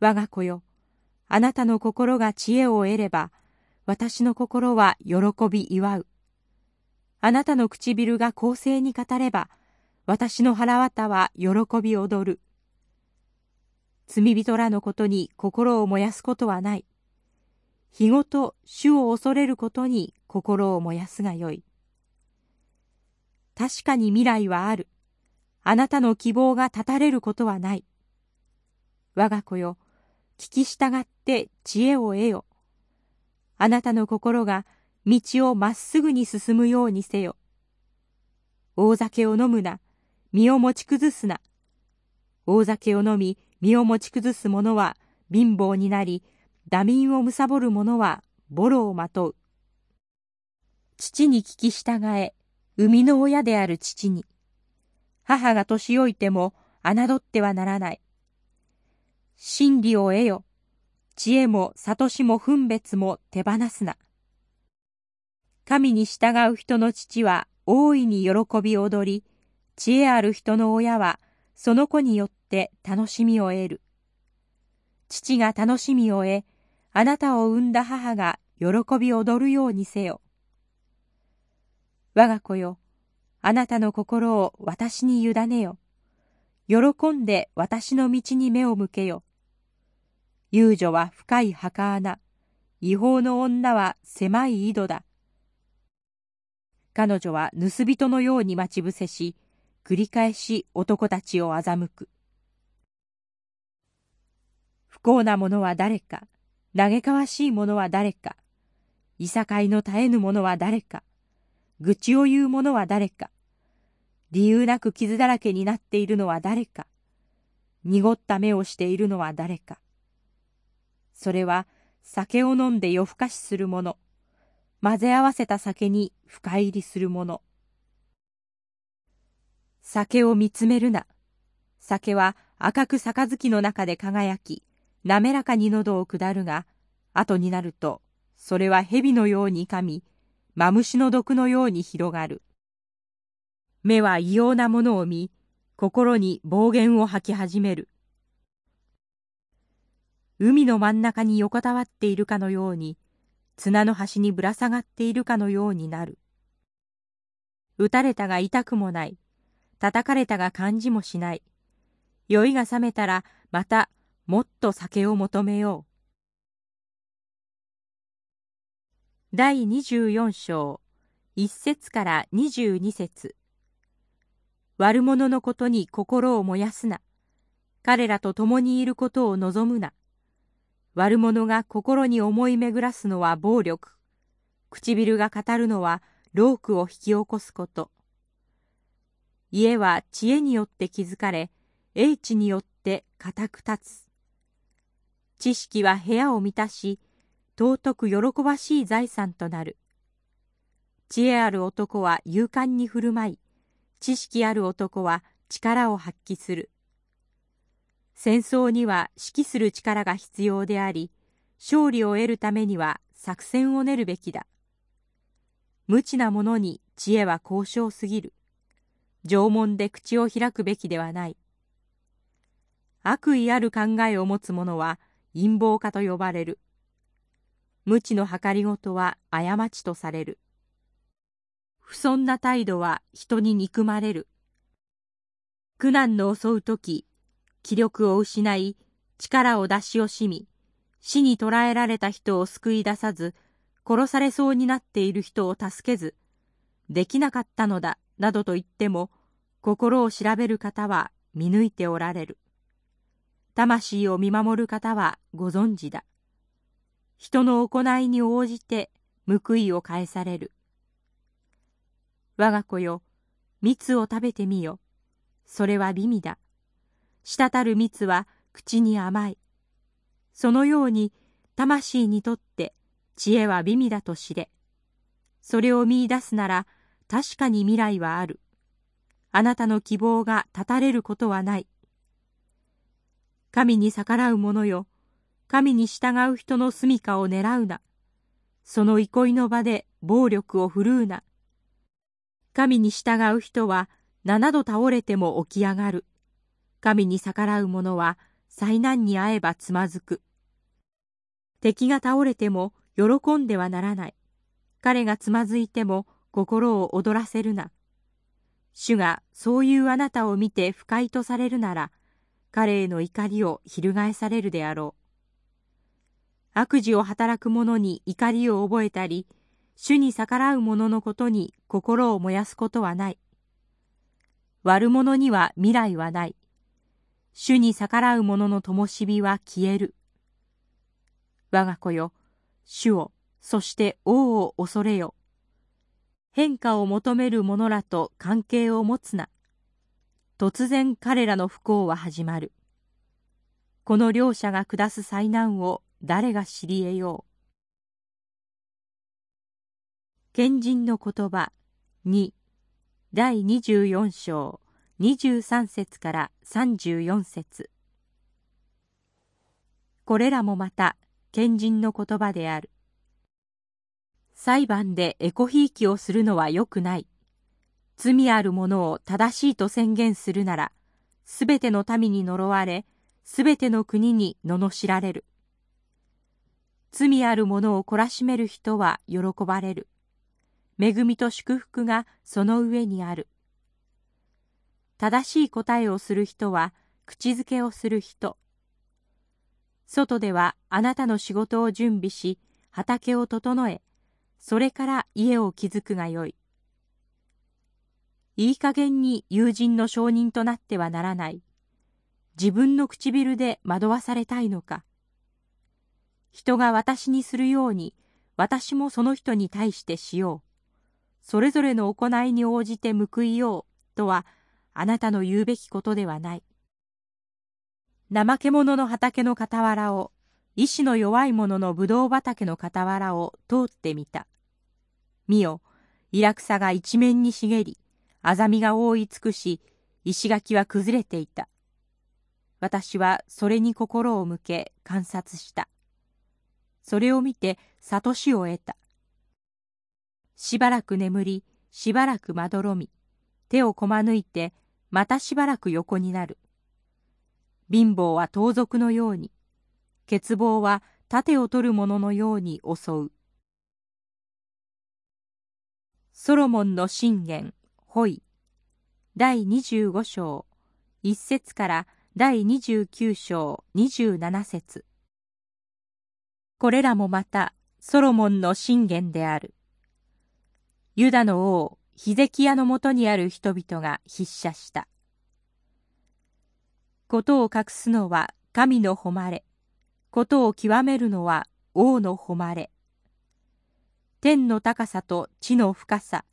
我が子よ、あなたの心が知恵を得れば、私の心は喜び祝う。あなたの唇が公正に語れば、私の腹渡は喜び踊る。罪人らのことに心を燃やすことはない。日ごと主を恐れることに心を燃やすがよい。確かに未来はある。あなたの希望が絶たれることはない。我が子よ、聞き従って知恵を得よ。あなたの心が道をまっすぐに進むようにせよ。大酒を飲むな、身を持ち崩すな。大酒を飲み、身を持ち崩す者は貧乏になり、打民を貪る者はボロをまとう。父に聞き従え、生みの親である父に。母が年老いても侮ってはならない。真理を得よ。知恵も悟しも分別も手放すな。神に従う人の父は大いに喜び踊り、知恵ある人の親はその子によって楽しみを得る。父が楽しみを得、あなたを産んだ母が喜び踊るようにせよ。我が子よ、あなたの心を私に委ねよ。喜んで私の道に目を向けよ。遊女は深い墓穴、違法の女は狭い井戸だ。彼女は盗人のように待ち伏せし、繰り返し男たちを欺く。不幸な者は誰か、嘆かわしい者は誰か、いさかいの絶えぬ者は誰か、愚痴を言う者は誰か、理由なく傷だらけになっているのは誰か、濁った目をしているのは誰か。それは酒を飲んで夜更かしする者、混ぜ合わせた酒に深入りする者。酒を見つめるな。酒は赤く杯の中で輝き、滑らかに喉を下るが、後になると、それは蛇のように噛み、マムシの毒のように広がる。目は異様なものを見、心に暴言を吐き始める。海の真ん中に横たわっているかのように、綱の端にぶら下がっているかのようになる。打たれたが痛くもない。叩かれたが感じもしない。酔いが覚めたら、また、もっと酒を求めよう。第24章、1節から22節悪者のことに心を燃やすな。彼らと共にいることを望むな。悪者が心に思い巡らすのは暴力。唇が語るのはロークを引き起こすこと。家は知恵によって築かれ、英知によって固く立つ。知識は部屋を満たし、尊く喜ばしい財産となる。知恵ある男は勇敢に振る舞い、知識ある男は力を発揮する。戦争には指揮する力が必要であり、勝利を得るためには作戦を練るべきだ。無知な者に知恵は交渉すぎる。縄文で口を開くべきではない。悪意ある考えを持つ者は陰謀家と呼ばれる。無知の計りごとは過ちとされる。不遜な態度は人に憎まれる。苦難の襲う時気力を失い、力を出し惜しみ、死に捕らえられた人を救い出さず、殺されそうになっている人を助けず、できなかったのだ、などと言っても、心を調べる方は見抜いておられる。魂を見守る方はご存知だ。人の行いに応じて報いを返される。我が子よ、蜜を食べてみよ。それは美味だ。滴る蜜は口に甘い。そのように魂にとって知恵は美味だと知れ。それを見出すなら確かに未来はある。あなたの希望が絶たれることはない。神に逆らう者よ。神に従う人の住処を狙うな。その憩いの場で暴力を振るうな。神に従う人は七度倒れても起き上がる。神に逆らう者は災難に遭えばつまずく。敵が倒れても喜んではならない。彼がつまずいても心を躍らせるな。主がそういうあなたを見て不快とされるなら、彼への怒りを翻されるであろう。悪事を働く者に怒りを覚えたり、主に逆らう者のことに心を燃やすことはない。悪者には未来はない。主に逆らう者の灯火は消える。我が子よ、主を、そして王を恐れよ。変化を求める者らと関係を持つな。突然彼らの不幸は始まる。この両者が下す災難を誰が知り得よう。賢人の言葉2第24章23節から34節これらもまた賢人の言葉である。裁判でエコひいきをするのは良くない。罪ある者を正しいと宣言するなら、すべての民に呪われ、すべての国に罵られる。罪ある者を懲らしめる人は喜ばれる。恵みと祝福がその上にある。正しい答えをする人は口づけをする人。外ではあなたの仕事を準備し、畑を整え、それから家を築くがよい。いい加減に友人の証人となってはならない。自分の唇で惑わされたいのか。人が私にするように、私もその人に対してしよう。それぞれの行いに応じて報いようとは、あなたの言うべきことではない。怠け者の畑の傍らを、意志の弱い者のぶどう畑の傍らを通ってみた。見よ、イラクサが一面に茂り、あざみが覆い尽くし、石垣は崩れていた。私はそれに心を向け観察した。それを見て悟しを得た。しばらく眠り、しばらくまどろみ、手をこまぬいて、またしばらく横になる。貧乏は盗賊のように、欠乏は盾を取る者のように襲う。ソロモンの信玄、ホイ、第25章、1節から第29章27節これらもまたソロモンの信玄である。ユダの王、ヒゼキヤのもとにある人々が筆写した。ことを隠すのは神の誉れ、ことを極めるのは王の誉れ。天の高さと地の深さ、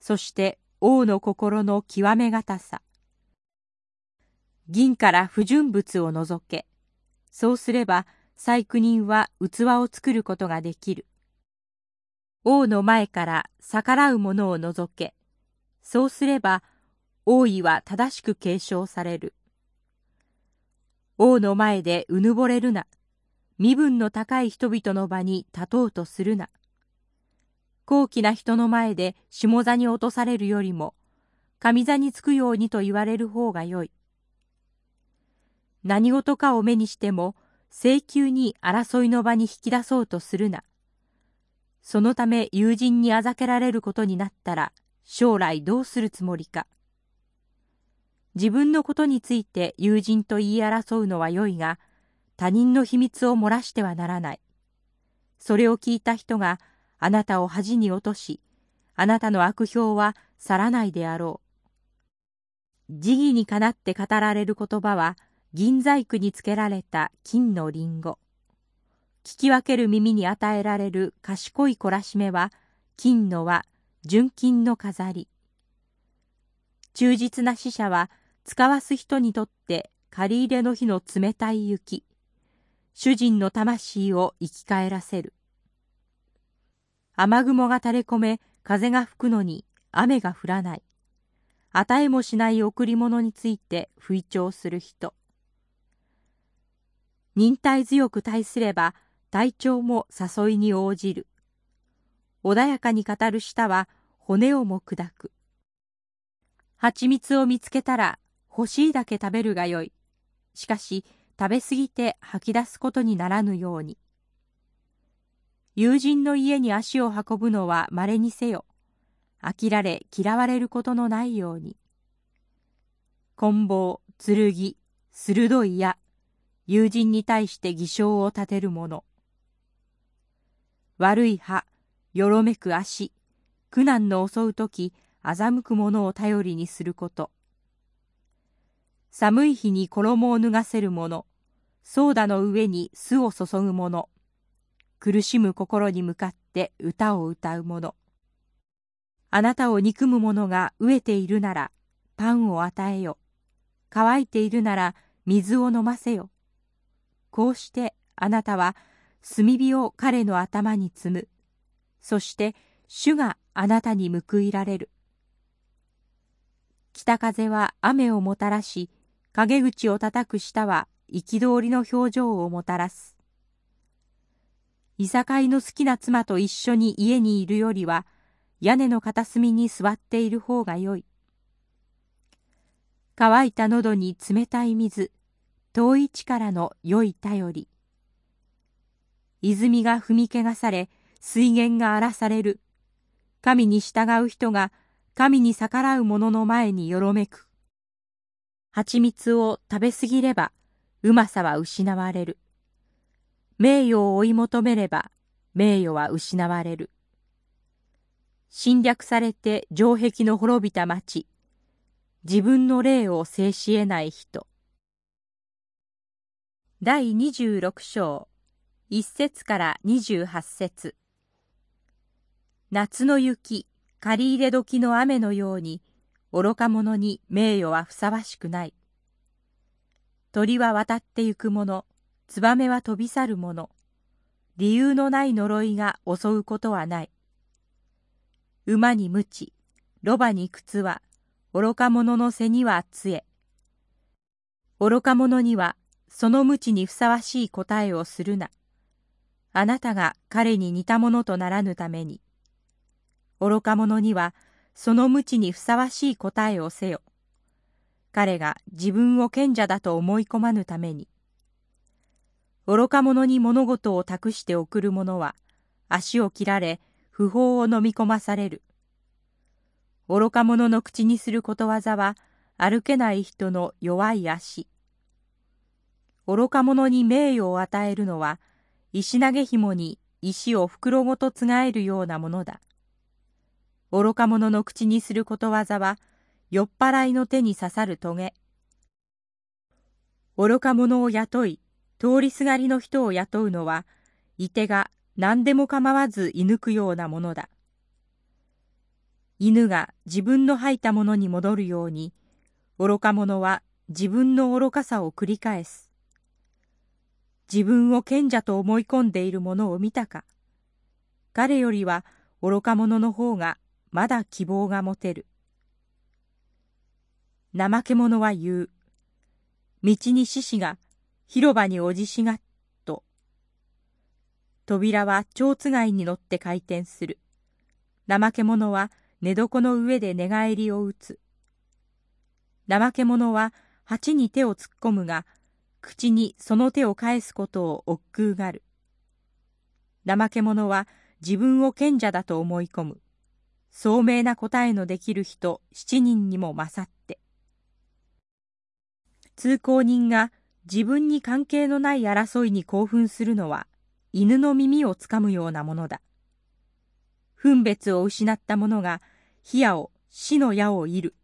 そして王の心の極めがたさ。銀から不純物を除け、そうすれば細工人は器を作ることができる。王の前から逆らう者を除け、そうすれば王位は正しく継承される。王の前でうぬぼれるな。身分の高い人々の場に立とうとするな。高貴な人の前で下座に落とされるよりも、上座につくようにと言われる方がよい。何事かを目にしても、請求に争いの場に引き出そうとするな。そのため友人にあざけられることになったら将来どうするつもりか。自分のことについて友人と言い争うのは良いが、他人の秘密を漏らしてはならない。それを聞いた人があなたを恥に落とし、あなたの悪評は去らないであろう。時義にかなって語られる言葉は、銀細工につけられた金のリンゴ。聞き分ける耳に与えられる賢い懲らしめは、金の輪、純金の飾り。忠実な死者は、使わす人にとって借り入れの日の冷たい雪。主人の魂を生き返らせる。雨雲が垂れ込め、風が吹くのに雨が降らない。与えもしない贈り物について吹聴する人。忍耐強く対すれば、体調も誘いに応じる。穏やかに語る舌は骨をも砕く。蜂蜜を見つけたら欲しいだけ食べるがよい。しかし食べすぎて吐き出すことにならぬように。友人の家に足を運ぶのは稀にせよ。飽きられ嫌われることのないように。棍棒、剣、鋭い矢、友人に対して偽証を立てる者。悪い歯、よろめく足、苦難の襲う時、欺く者を頼りにすること。寒い日に衣を脱がせる者、ソーダの上に酢を注ぐ者、苦しむ心に向かって歌を歌う者あなたを憎む者が飢えているならパンを与えよ。乾いているなら水を飲ませよ。こうしてあなたは炭火を彼の頭に積む。そして主があなたに報いられる。北風は雨をもたらし陰口を叩く下は憤りの表情をもたらす。いさかいの好きな妻と一緒に家にいるよりは屋根の片隅に座っている方がよい。乾いた喉に冷たい水遠い地からの良い頼り。泉が踏み汚され水源が荒らされる。神に従う人が神に逆らう者の前によろめく。蜂蜜を食べ過ぎればうまさは失われる。名誉を追い求めれば名誉は失われる。侵略されて城壁の滅びた町。自分の霊を制し得ない人。第26章。1節から28節。夏の雪借り入れ時の雨のように愚か者に名誉はふさわしくない。鳥は渡ってゆく者ツバメは飛び去る者理由のない呪いが襲うことはない。馬に鞭ロバに靴は愚か者の背には杖。愚か者にはその鞭にふさわしい答えをするな。あなたが彼に似たものとならぬために愚か者にはその無知にふさわしい答えをせよ。彼が自分を賢者だと思い込まぬために。愚か者に物事を託して送る者は足を切られ不法を飲み込まされる。愚か者の口にすることわざは歩けない人の弱い足。愚か者に名誉を与えるのは石投げ紐に石を袋ごとつがえるようなものだ。愚か者の口にすることわざは酔っ払いの手に刺さるトゲ。愚か者を雇い通りすがりの人を雇うのはいてが何でも構わず射抜くようなものだ。犬が自分の吐いたものに戻るように愚か者は自分の愚かさを繰り返す。自分を賢者と思い込んでいる者を見たか。彼よりは愚か者の方がまだ希望が持てる。怠け者は言う。道に獅子が広場におじしがと。扉は蝶つがいに乗って回転する。怠け者は寝床の上で寝返りを打つ。怠け者は鉢に手を突っ込むが口にその手を返すことを億劫がる。怠け者は自分を賢者だと思い込む。聡明な答えのできる人七人にも勝って。通行人が自分に関係のない争いに興奮するのは犬の耳をつかむようなものだ。分別を失った者が火矢を死の矢を射る。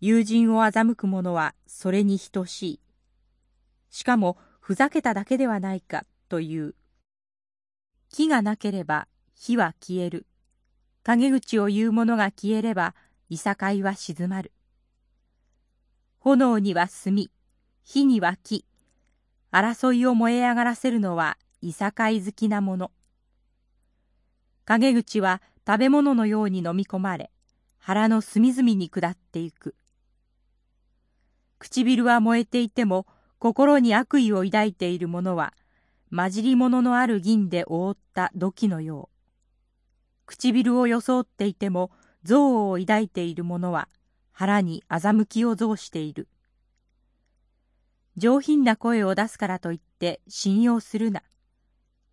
友人を欺く者はそれに等しい。しかもふざけただけではないかという。木がなければ火は消える。陰口を言う者が消えればいさかいは静まる。炎には炭火には木。争いを燃え上がらせるのはいさかい好きなもの陰口は食べ物のように飲み込まれ腹の隅々に下っていく。唇は燃えていても心に悪意を抱いている者は混じり物のある銀で覆った土器のよう。唇を装っていても憎悪を抱いている者は腹に欺きを増している。上品な声を出すからといって信用するな。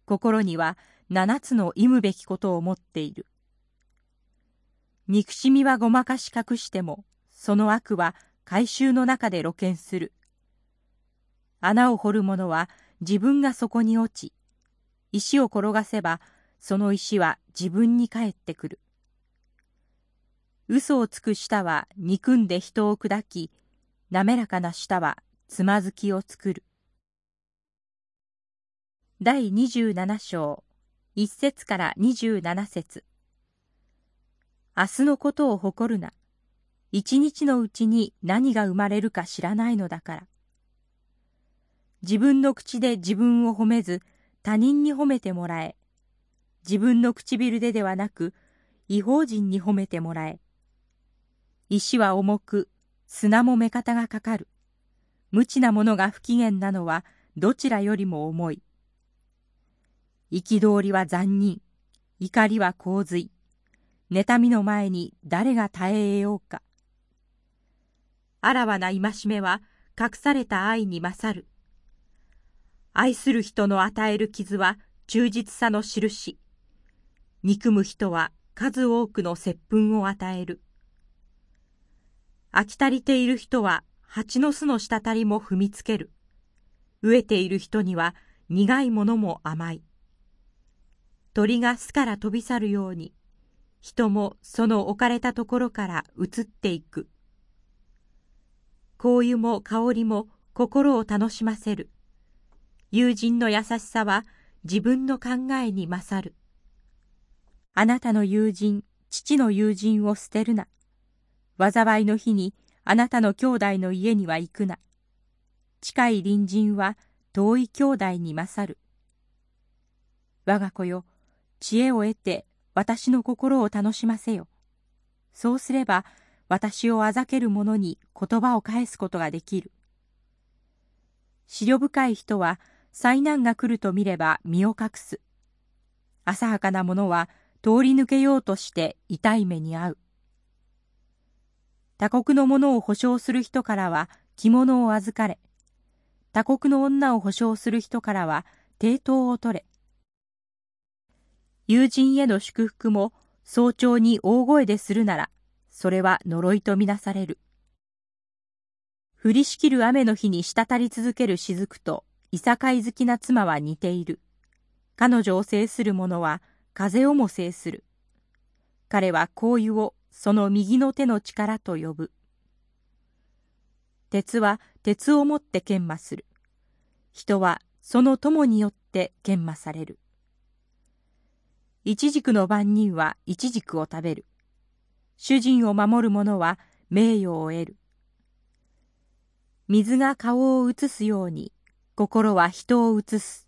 心には七つの忌むべきことを持っている。憎しみはごまかし隠してもその悪は改宗の中で露見する。穴を掘る者は自分がそこに落ち石を転がせばその石は自分に返ってくる。嘘をつく舌は憎んで人を砕き滑らかな舌はつまずきを作る。第27章1節から27節。明日のことを誇るな。一日のうちに何が生まれるか知らないのだから。自分の口で自分を褒めず、他人に褒めてもらえ。自分の唇でではなく、違法人に褒めてもらえ。石は重く、砂も目方がかかる。無知なものが不機嫌なのは、どちらよりも重い。憤りは残忍、怒りは洪水。妬みの前に誰が耐えようか。あらわな戒めは隠された愛に勝る。愛する人の与える傷は忠実さの印。憎む人は数多くの接吻を与える。飽き足りている人は蜂の巣の滴りも踏みつける。飢えている人には苦いものも甘い。鳥が巣から飛び去るように、人もその置かれたところから移っていく。香油も香りも心を楽しませる。友人の優しさは自分の考えに勝る。あなたの友人、父の友人を捨てるな。災いの日にあなたの兄弟の家には行くな。近い隣人は遠い兄弟に勝る。我が子よ、知恵を得て私の心を楽しませよ。そうすれば私をあざける者に言葉を返すことができる。思慮深い人は災難が来ると見れば身を隠す。浅はかな者は通り抜けようとして痛い目に遭う。他国の者を保証する人からは着物を預かれ、他国の女を保証する人からは抵当を取れ。友人への祝福も早朝に大声でするなら、それは呪いとみなされる。降りしきる雨の日に滴り続ける雫といさかい好きな妻は似ている。彼女を制する者は風をも制する。彼は香油をその右の手の力と呼ぶ。鉄は鉄をもって研磨する。人はその友によって研磨される。イチジクの番人はイチジクを食べる。主人を守る者は名誉を得る。水が顔を映すように心は人を映す。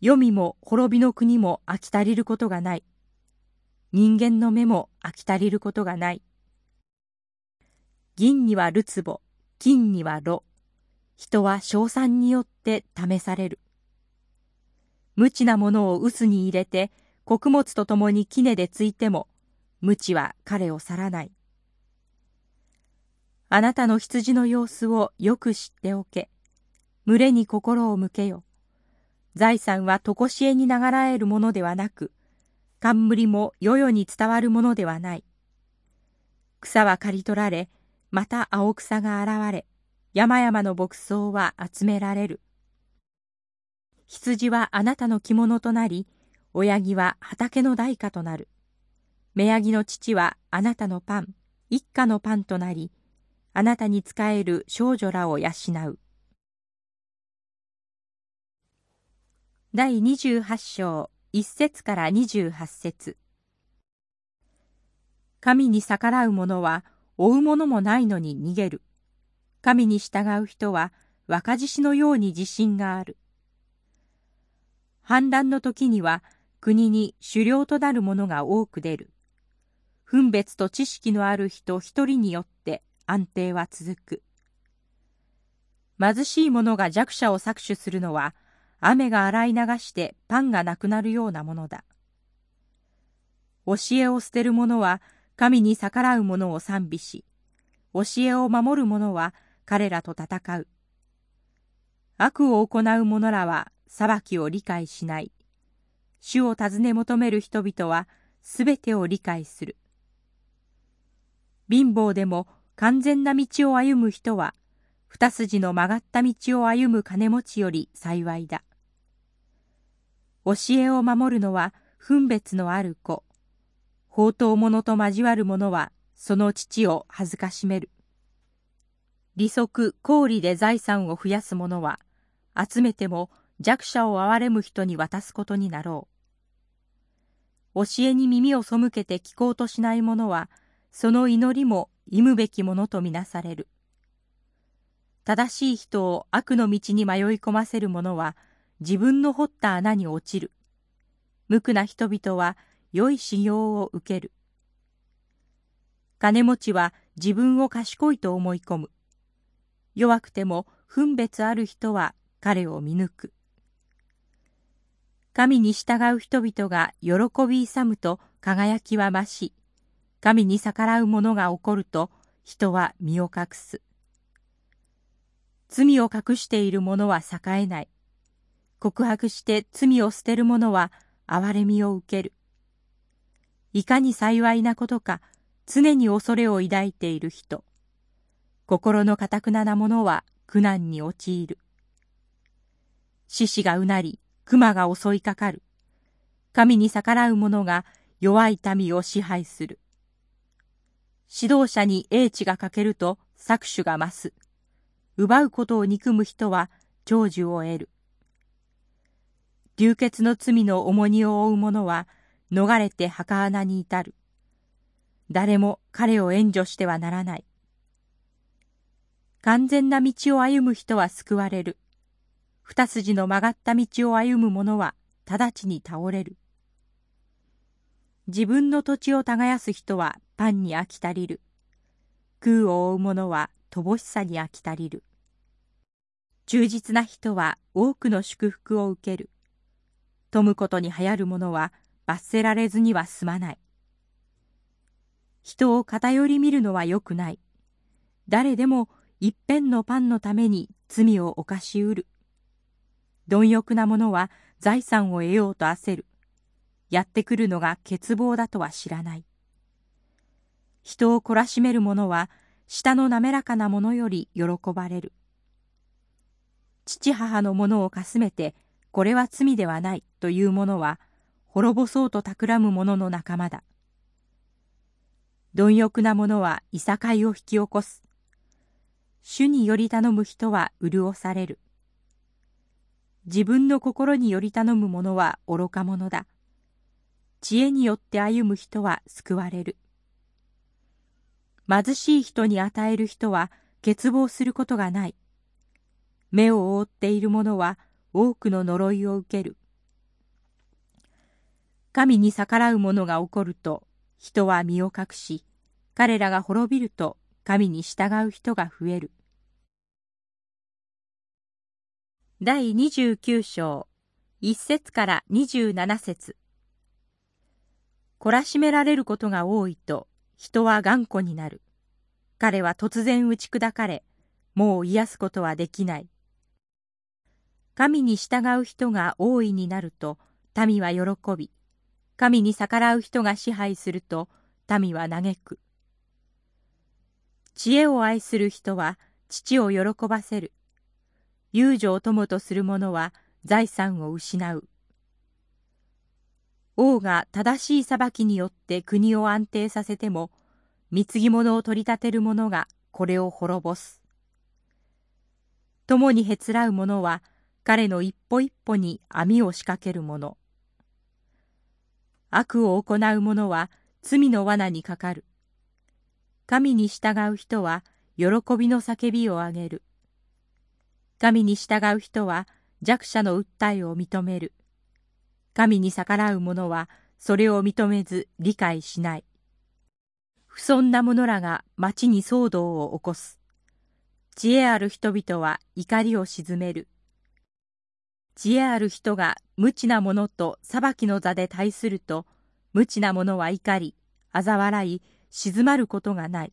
黄泉も滅びの国も飽き足りることがない。人間の目も飽き足りることがない。銀にはるつぼ、金には炉。人は賞賛によって試される。無知なものを臼に入れて、穀物とともに杵でついても、無知は彼を去らない。あなたの羊の様子をよく知っておけ。群れに心を向けよ。財産はとこしえに流らえるものではなく、冠も世々に伝わるものではない。草は刈り取られ、また青草が現れ、山々の牧草は集められる。羊はあなたの着物となり、親木は畑の代価となる。目ヤギの父はあなたのパン、一家のパンとなり、あなたに仕える少女らを養う。第28章1節から28節神に逆らう者は追う者もないのに逃げる。神に従う人は若獅子のように自信がある。反乱の時には国に狩猟となる者が多く出る。分別と知識のある人一人によって安定は続く。貧しい者が弱者を搾取するのは、雨が洗い流してパンがなくなるようなものだ。教えを捨てる者は神に逆らう者を賛美し、教えを守る者は彼らと戦う。悪を行う者らは裁きを理解しない。主を尋ね求める人々はすべてを理解する。貧乏でも完全な道を歩む人は、二筋の曲がった道を歩む金持ちより幸いだ。教えを守るのは分別のある子。宝刀者と交わる者はその父を恥ずかしめる。利息、公利で財産を増やす者は、集めても弱者を憐れむ人に渡すことになろう。教えに耳を背けて聞こうとしない者は、その祈りも忌むべきものとみなされる。正しい人を悪の道に迷い込ませる者は、自分の掘った穴に落ちる。無垢な人々は良い修行を受ける。金持ちは自分を賢いと思い込む。弱くても分別ある人は彼を見抜く。神に従う人々が喜び勇むと輝きは増し、神に逆らう者が起こると人は身を隠す。罪を隠している者は栄えない。告白して罪を捨てる者は憐れみを受ける。いかに幸いなことか、常に恐れを抱いている人。心のかたくなな者は苦難に陥る。獅子がうなり、熊が襲いかかる。神に逆らう者が弱い民を支配する。指導者に英知が欠けると搾取が増す。奪うことを憎む人は長寿を得る。流血の罪の重荷を負う者は逃れて墓穴に至る。誰も彼を援助してはならない。完全な道を歩む人は救われる。二筋の曲がった道を歩む者は直ちに倒れる。自分の土地を耕す人はパンに飽き足りる。空を追う者は乏しさに飽き足りる。忠実な人は多くの祝福を受ける。富むことに流行る者は罰せられずには済まない。人を偏り見るのは良くない。誰でも一辺のパンのために罪を犯しうる。貪欲な者は財産を得ようと焦る。やってくるのが欠乏だとは知らない。人を懲らしめる者は下の滑らかなものより喜ばれる。父母のものをかすめてこれは罪ではないという者は滅ぼそうと企む者の仲間だ貪欲な者はいさかいを引き起こす主により頼む人は潤される自分の心により頼む者は愚か者だ知恵によって歩む人は救われる。貧しい人に与える人は欠乏することがない。目を覆っている者は多くの呪いを受ける。神に逆らう者が起こると人は身を隠し彼らが滅びると神に従う人が増える。第29章1節から27節。懲らしめられることが多いと人は頑固になる。彼は突然打ち砕かれもう癒すことはできない。神に従う人が大いになると民は喜び。神に逆らう人が支配すると民は嘆く。知恵を愛する人は父を喜ばせる。友情を友とする者は財産を失う。王が正しい裁きによって国を安定させても貢ぎ物を取り立てる者がこれを滅ぼす。共にへつらう者は彼の一歩一歩に網を仕掛ける者。悪を行う者は罪の罠にかかる。神に従う人は喜びの叫びを上げる。神に従う人は弱者の訴えを認める。神に逆らう者はそれを認めず理解しない不遜な者らが町に騒動を起こす知恵ある人々は怒りを鎮める知恵ある人が無知な者と裁きの座で対すると、無知な者は怒り、嘲笑い、静まることがない。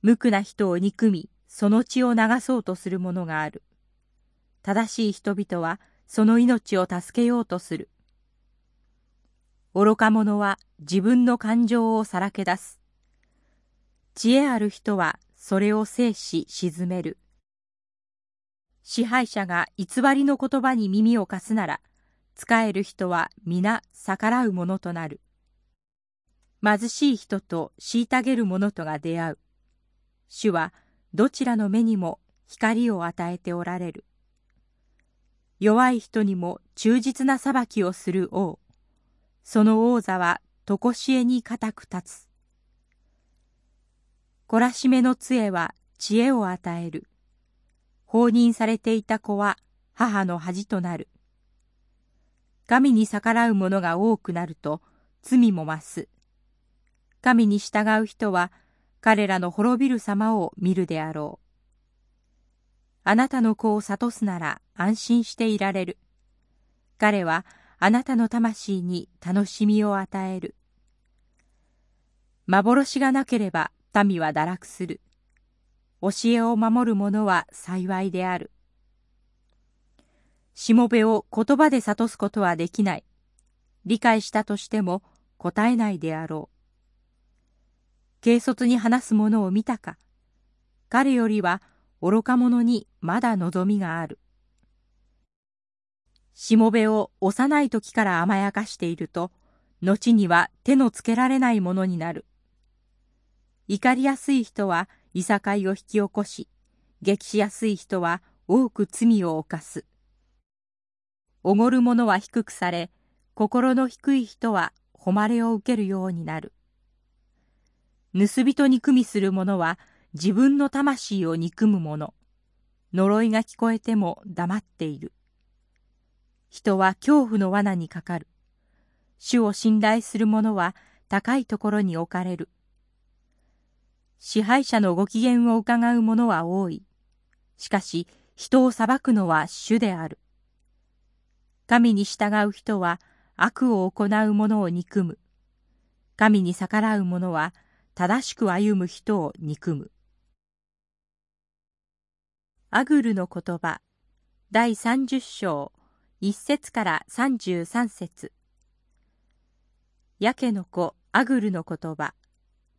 無垢な人を憎み、その血を流そうとする者がある。正しい人々はその命を助けようとする。愚か者は自分の感情をさらけ出す。知恵ある人はそれを制し沈める。支配者が偽りの言葉に耳を貸すなら、仕える人は皆逆らうものとなる。貧しい人と虐げる者とが出会う。主はどちらの目にも光を与えておられる。弱い人にも忠実な裁きをする王。その王座は常しえに固く立つ。懲らしめの杖は知恵を与える。放任されていた子は母の恥となる。神に逆らう者が多くなると罪も増す。神に従う人は彼らの滅びる様を見るであろう。あなたの子を諭すなら安心していられる。彼はあなたの魂に楽しみを与える。幻がなければ民は堕落する。教えを守る者は幸いである。しもべを言葉で諭すことはできない。理解したとしても答えないであろう。軽率に話す者を見たか。彼よりは愚か者にまだ望みがある。しもべを幼い時から甘やかしていると、後には手のつけられないものになる。怒りやすい人はいさかいを引き起こし、激しやすい人は多く罪を犯す。おごる者は低くされ、心の低い人は誉れを受けるようになる。盗人に組みする者は自分の魂を憎む者。呪いが聞こえても黙っている。人は恐怖の罠にかかる。主を信頼する者は高いところに置かれる。支配者のご機嫌を伺う者は多い。しかし、人を裁くのは主である。神に従う人は悪を行う者を憎む。神に逆らう者は正しく歩む人を憎む。アグルの言葉第30章1節から33節。ヤケの子アグルの言葉。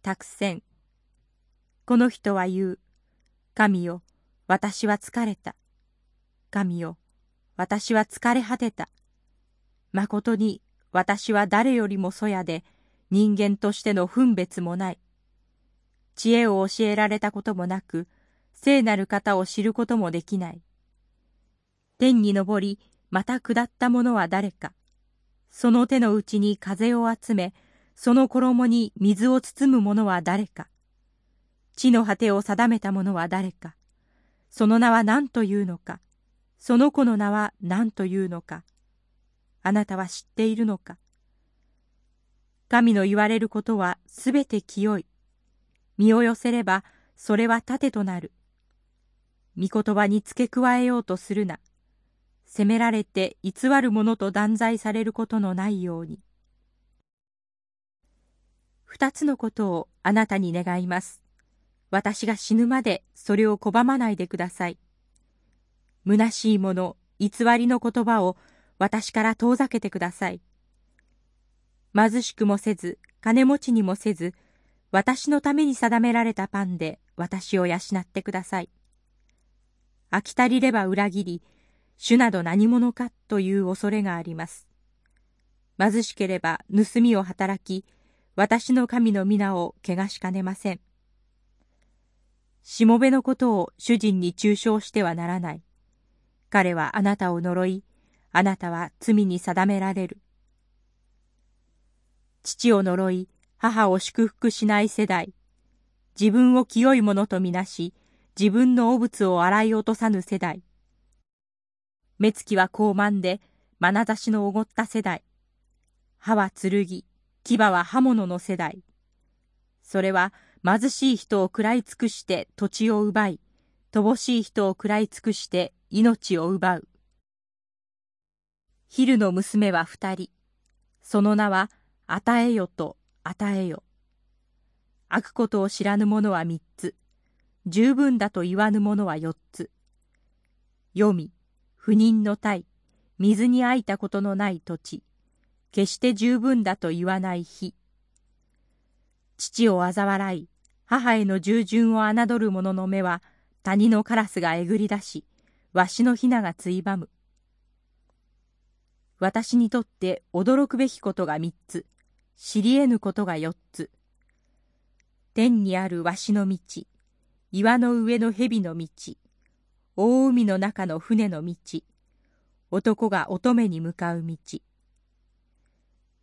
託戦。この人は言う。神よ私は疲れた。神よ私は疲れ果てた。まことに私は誰よりもそやで人間としての分別もない。知恵を教えられたこともなく聖なる方を知ることもできない。天に昇り、また下った者は誰か。その手の内に風を集め、その衣に水を包む者は誰か。地の果てを定めた者は誰か。その名は何というのか。その子の名は何というのか。あなたは知っているのか。神の言われることはすべて清い。身を寄せれば、それは盾となる。御言葉に付け加えようとするな。責められて偽る者と断罪されることのないように。二つのことをあなたに願います。私が死ぬまでそれを拒まないでください。虚しいもの、偽りの言葉を私から遠ざけてください。貧しくもせず、金持ちにもせず、私のために定められたパンで私を養ってください。飽き足りれば裏切り、主など何者かという恐れがあります。貧しければ盗みを働き、私の神の皆を汚しかねません。しもべのことを主人に中傷してはならない。彼はあなたを呪い、あなたは罪に定められる。父を呪い、母を祝福しない世代。自分を清いものとみなし、自分の汚物を洗い落とさぬ世代。目つきは高慢で、眼差しのおごった世代。歯は剣、牙は刃物の世代。それは貧しい人を食らい尽くして土地を奪い、乏しい人を食らい尽くして命を奪う。ヒルの娘は二人。その名は、与えよと与えよ。悪ことを知らぬ者は三つ。十分だと言わぬものは四つ。読み、不妊の体、水に空いたことのない土地、決して十分だと言わない日。父を嘲笑い、母への従順を侮る者の目は、谷のカラスがえぐり出し、わしのひながついばむ。私にとって驚くべきことが三つ、知り得ぬことが四つ。天にあるわしの道、岩の上の蛇の道、大海の中の船の道、男が乙女に向かう道。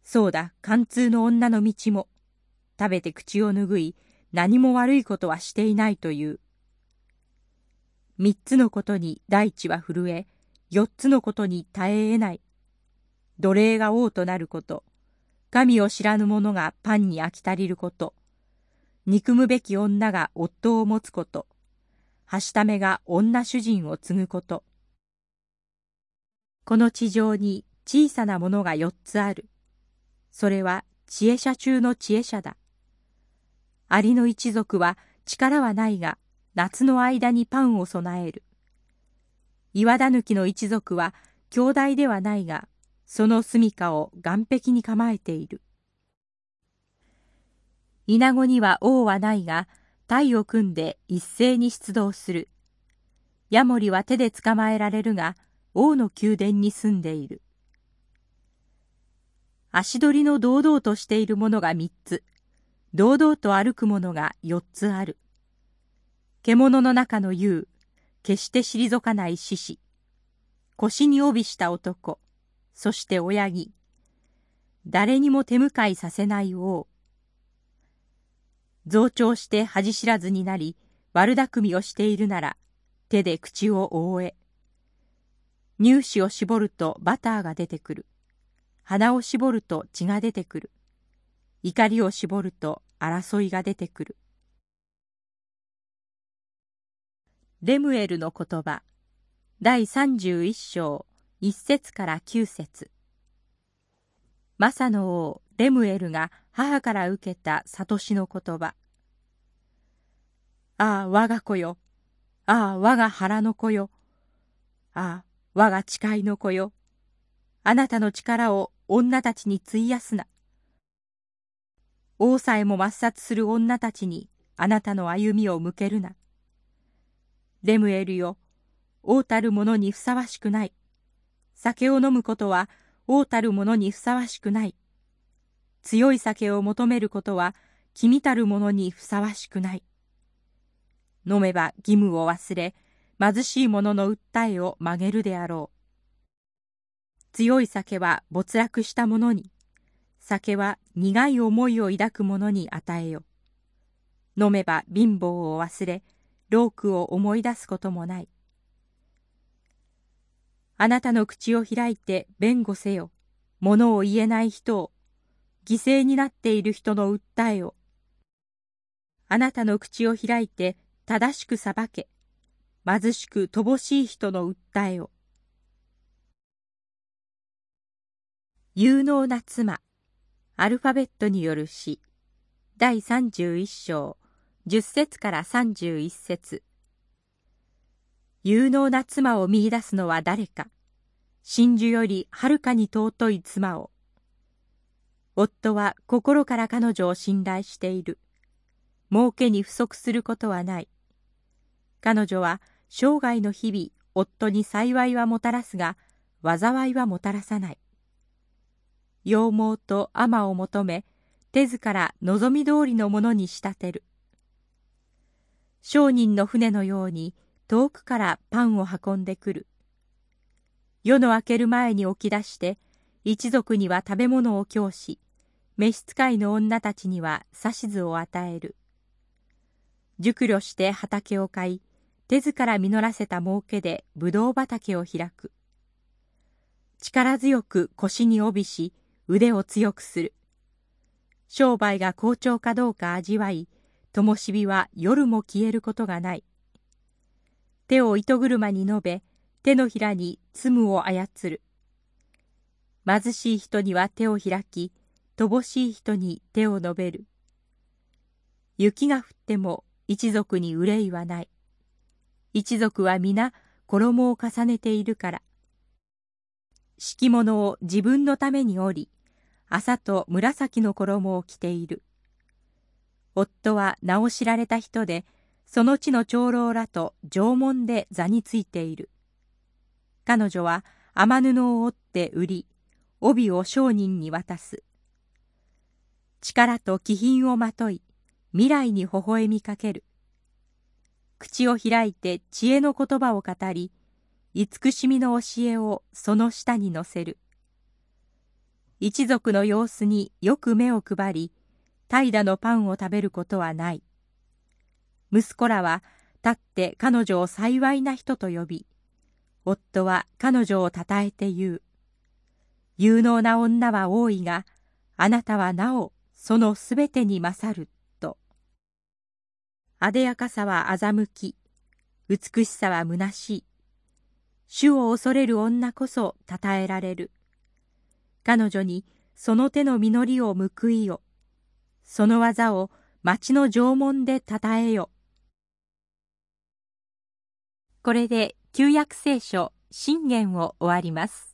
そうだ、貫通の女の道も、食べて口を拭い、何も悪いことはしていないという。三つのことに大地は震え、四つのことに耐え得ない。奴隷が王となること、神を知らぬ者がパンに飽き足りること、憎むべき女が夫を持つこと、はしためが女主人を継ぐこと。この地上に小さなものが四つある。それは知恵者中の知恵者だ。アリの一族は力はないが、夏の間にパンを備える。岩田抜きの一族は兄弟ではないが、その住処を岸壁に構えている。稲子には王はないが、隊を組んで一斉に出動する。ヤモリは手で捕まえられるが、王の宮殿に住んでいる。足取りの堂々としているものが三つ。堂々と歩く者が四つある。獣の中の優、決して退かない獅子、腰に帯した男、そして親木、誰にも手向かいさせない王。増長して恥知らずになり、悪巧みをしているなら、手で口を覆え。乳歯を絞るとバターが出てくる。鼻を絞ると血が出てくる。怒りを絞ると争いが出てくる。レムエルの言葉第31章1節から9節マサの王レムエルが母から受けた悟しの言葉ああ我が子よああ我が腹の子よああ我が誓いの子よあなたの力を女たちに費やすな王さえも抹殺する女たちにあなたの歩みを向けるな。レムエルよ、王たる者にふさわしくない。酒を飲むことは王たる者にふさわしくない。強い酒を求めることは君たる者にふさわしくない。飲めば義務を忘れ、貧しい者の訴えを曲げるであろう。強い酒は没落した者に、酒は苦い思いを抱く者に与えよ。飲めば貧乏を忘れ、老苦を思い出すこともない。あなたの口を開いて弁護せよ。物を言えない人を、犠牲になっている人の訴えを。あなたの口を開いて正しく裁け。貧しく乏しい人の訴えを。有能な妻。アルファベットによる詩第31章10節から31節有能な妻を見出すのは誰か真珠よりはるかに尊い妻を夫は心から彼女を信頼している。儲けに不足することはない。彼女は生涯の日々夫に幸いはもたらすが災いはもたらさない。羊毛と尼を求め手ずから望み通りのものに仕立てる。商人の船のように遠くからパンを運んでくる。夜の明ける前に起き出して一族には食べ物を供し召使いの女たちには指図を与える熟慮して畑を買い手ずから実らせた儲けでぶどう畑を開く力強く腰に帯し腕を強くする。商売が好調かどうか味わい、灯火は夜も消えることがない。手を糸車に述べ、手のひらに積を操る。貧しい人には手を開き、乏しい人に手を述べる。雪が降っても一族に憂いはない。一族は皆衣を重ねているから。敷物を自分のために織り、朝と紫の衣を着ている。夫は名を知られた人で、その地の長老らと縄文で座についている。彼女は雨布を折って売り、帯を商人に渡す。力と気品をまとい、未来に微笑みかける。口を開いて知恵の言葉を語り、慈しみの教えをその下に乗せる。一族の様子によく目を配り、怠惰のパンを食べることはない。息子らは立って彼女を幸いな人と呼び、夫は彼女をたたえて言う。有能な女は多いが、あなたはなおそのすべてに勝ると。あでやかさは欺き、美しさは虚しい。主を恐れる女こそ称えられる。彼女にその手の実りを報いよ。その技を町の縄文で称えよ。これで旧約聖書信玄を終わります。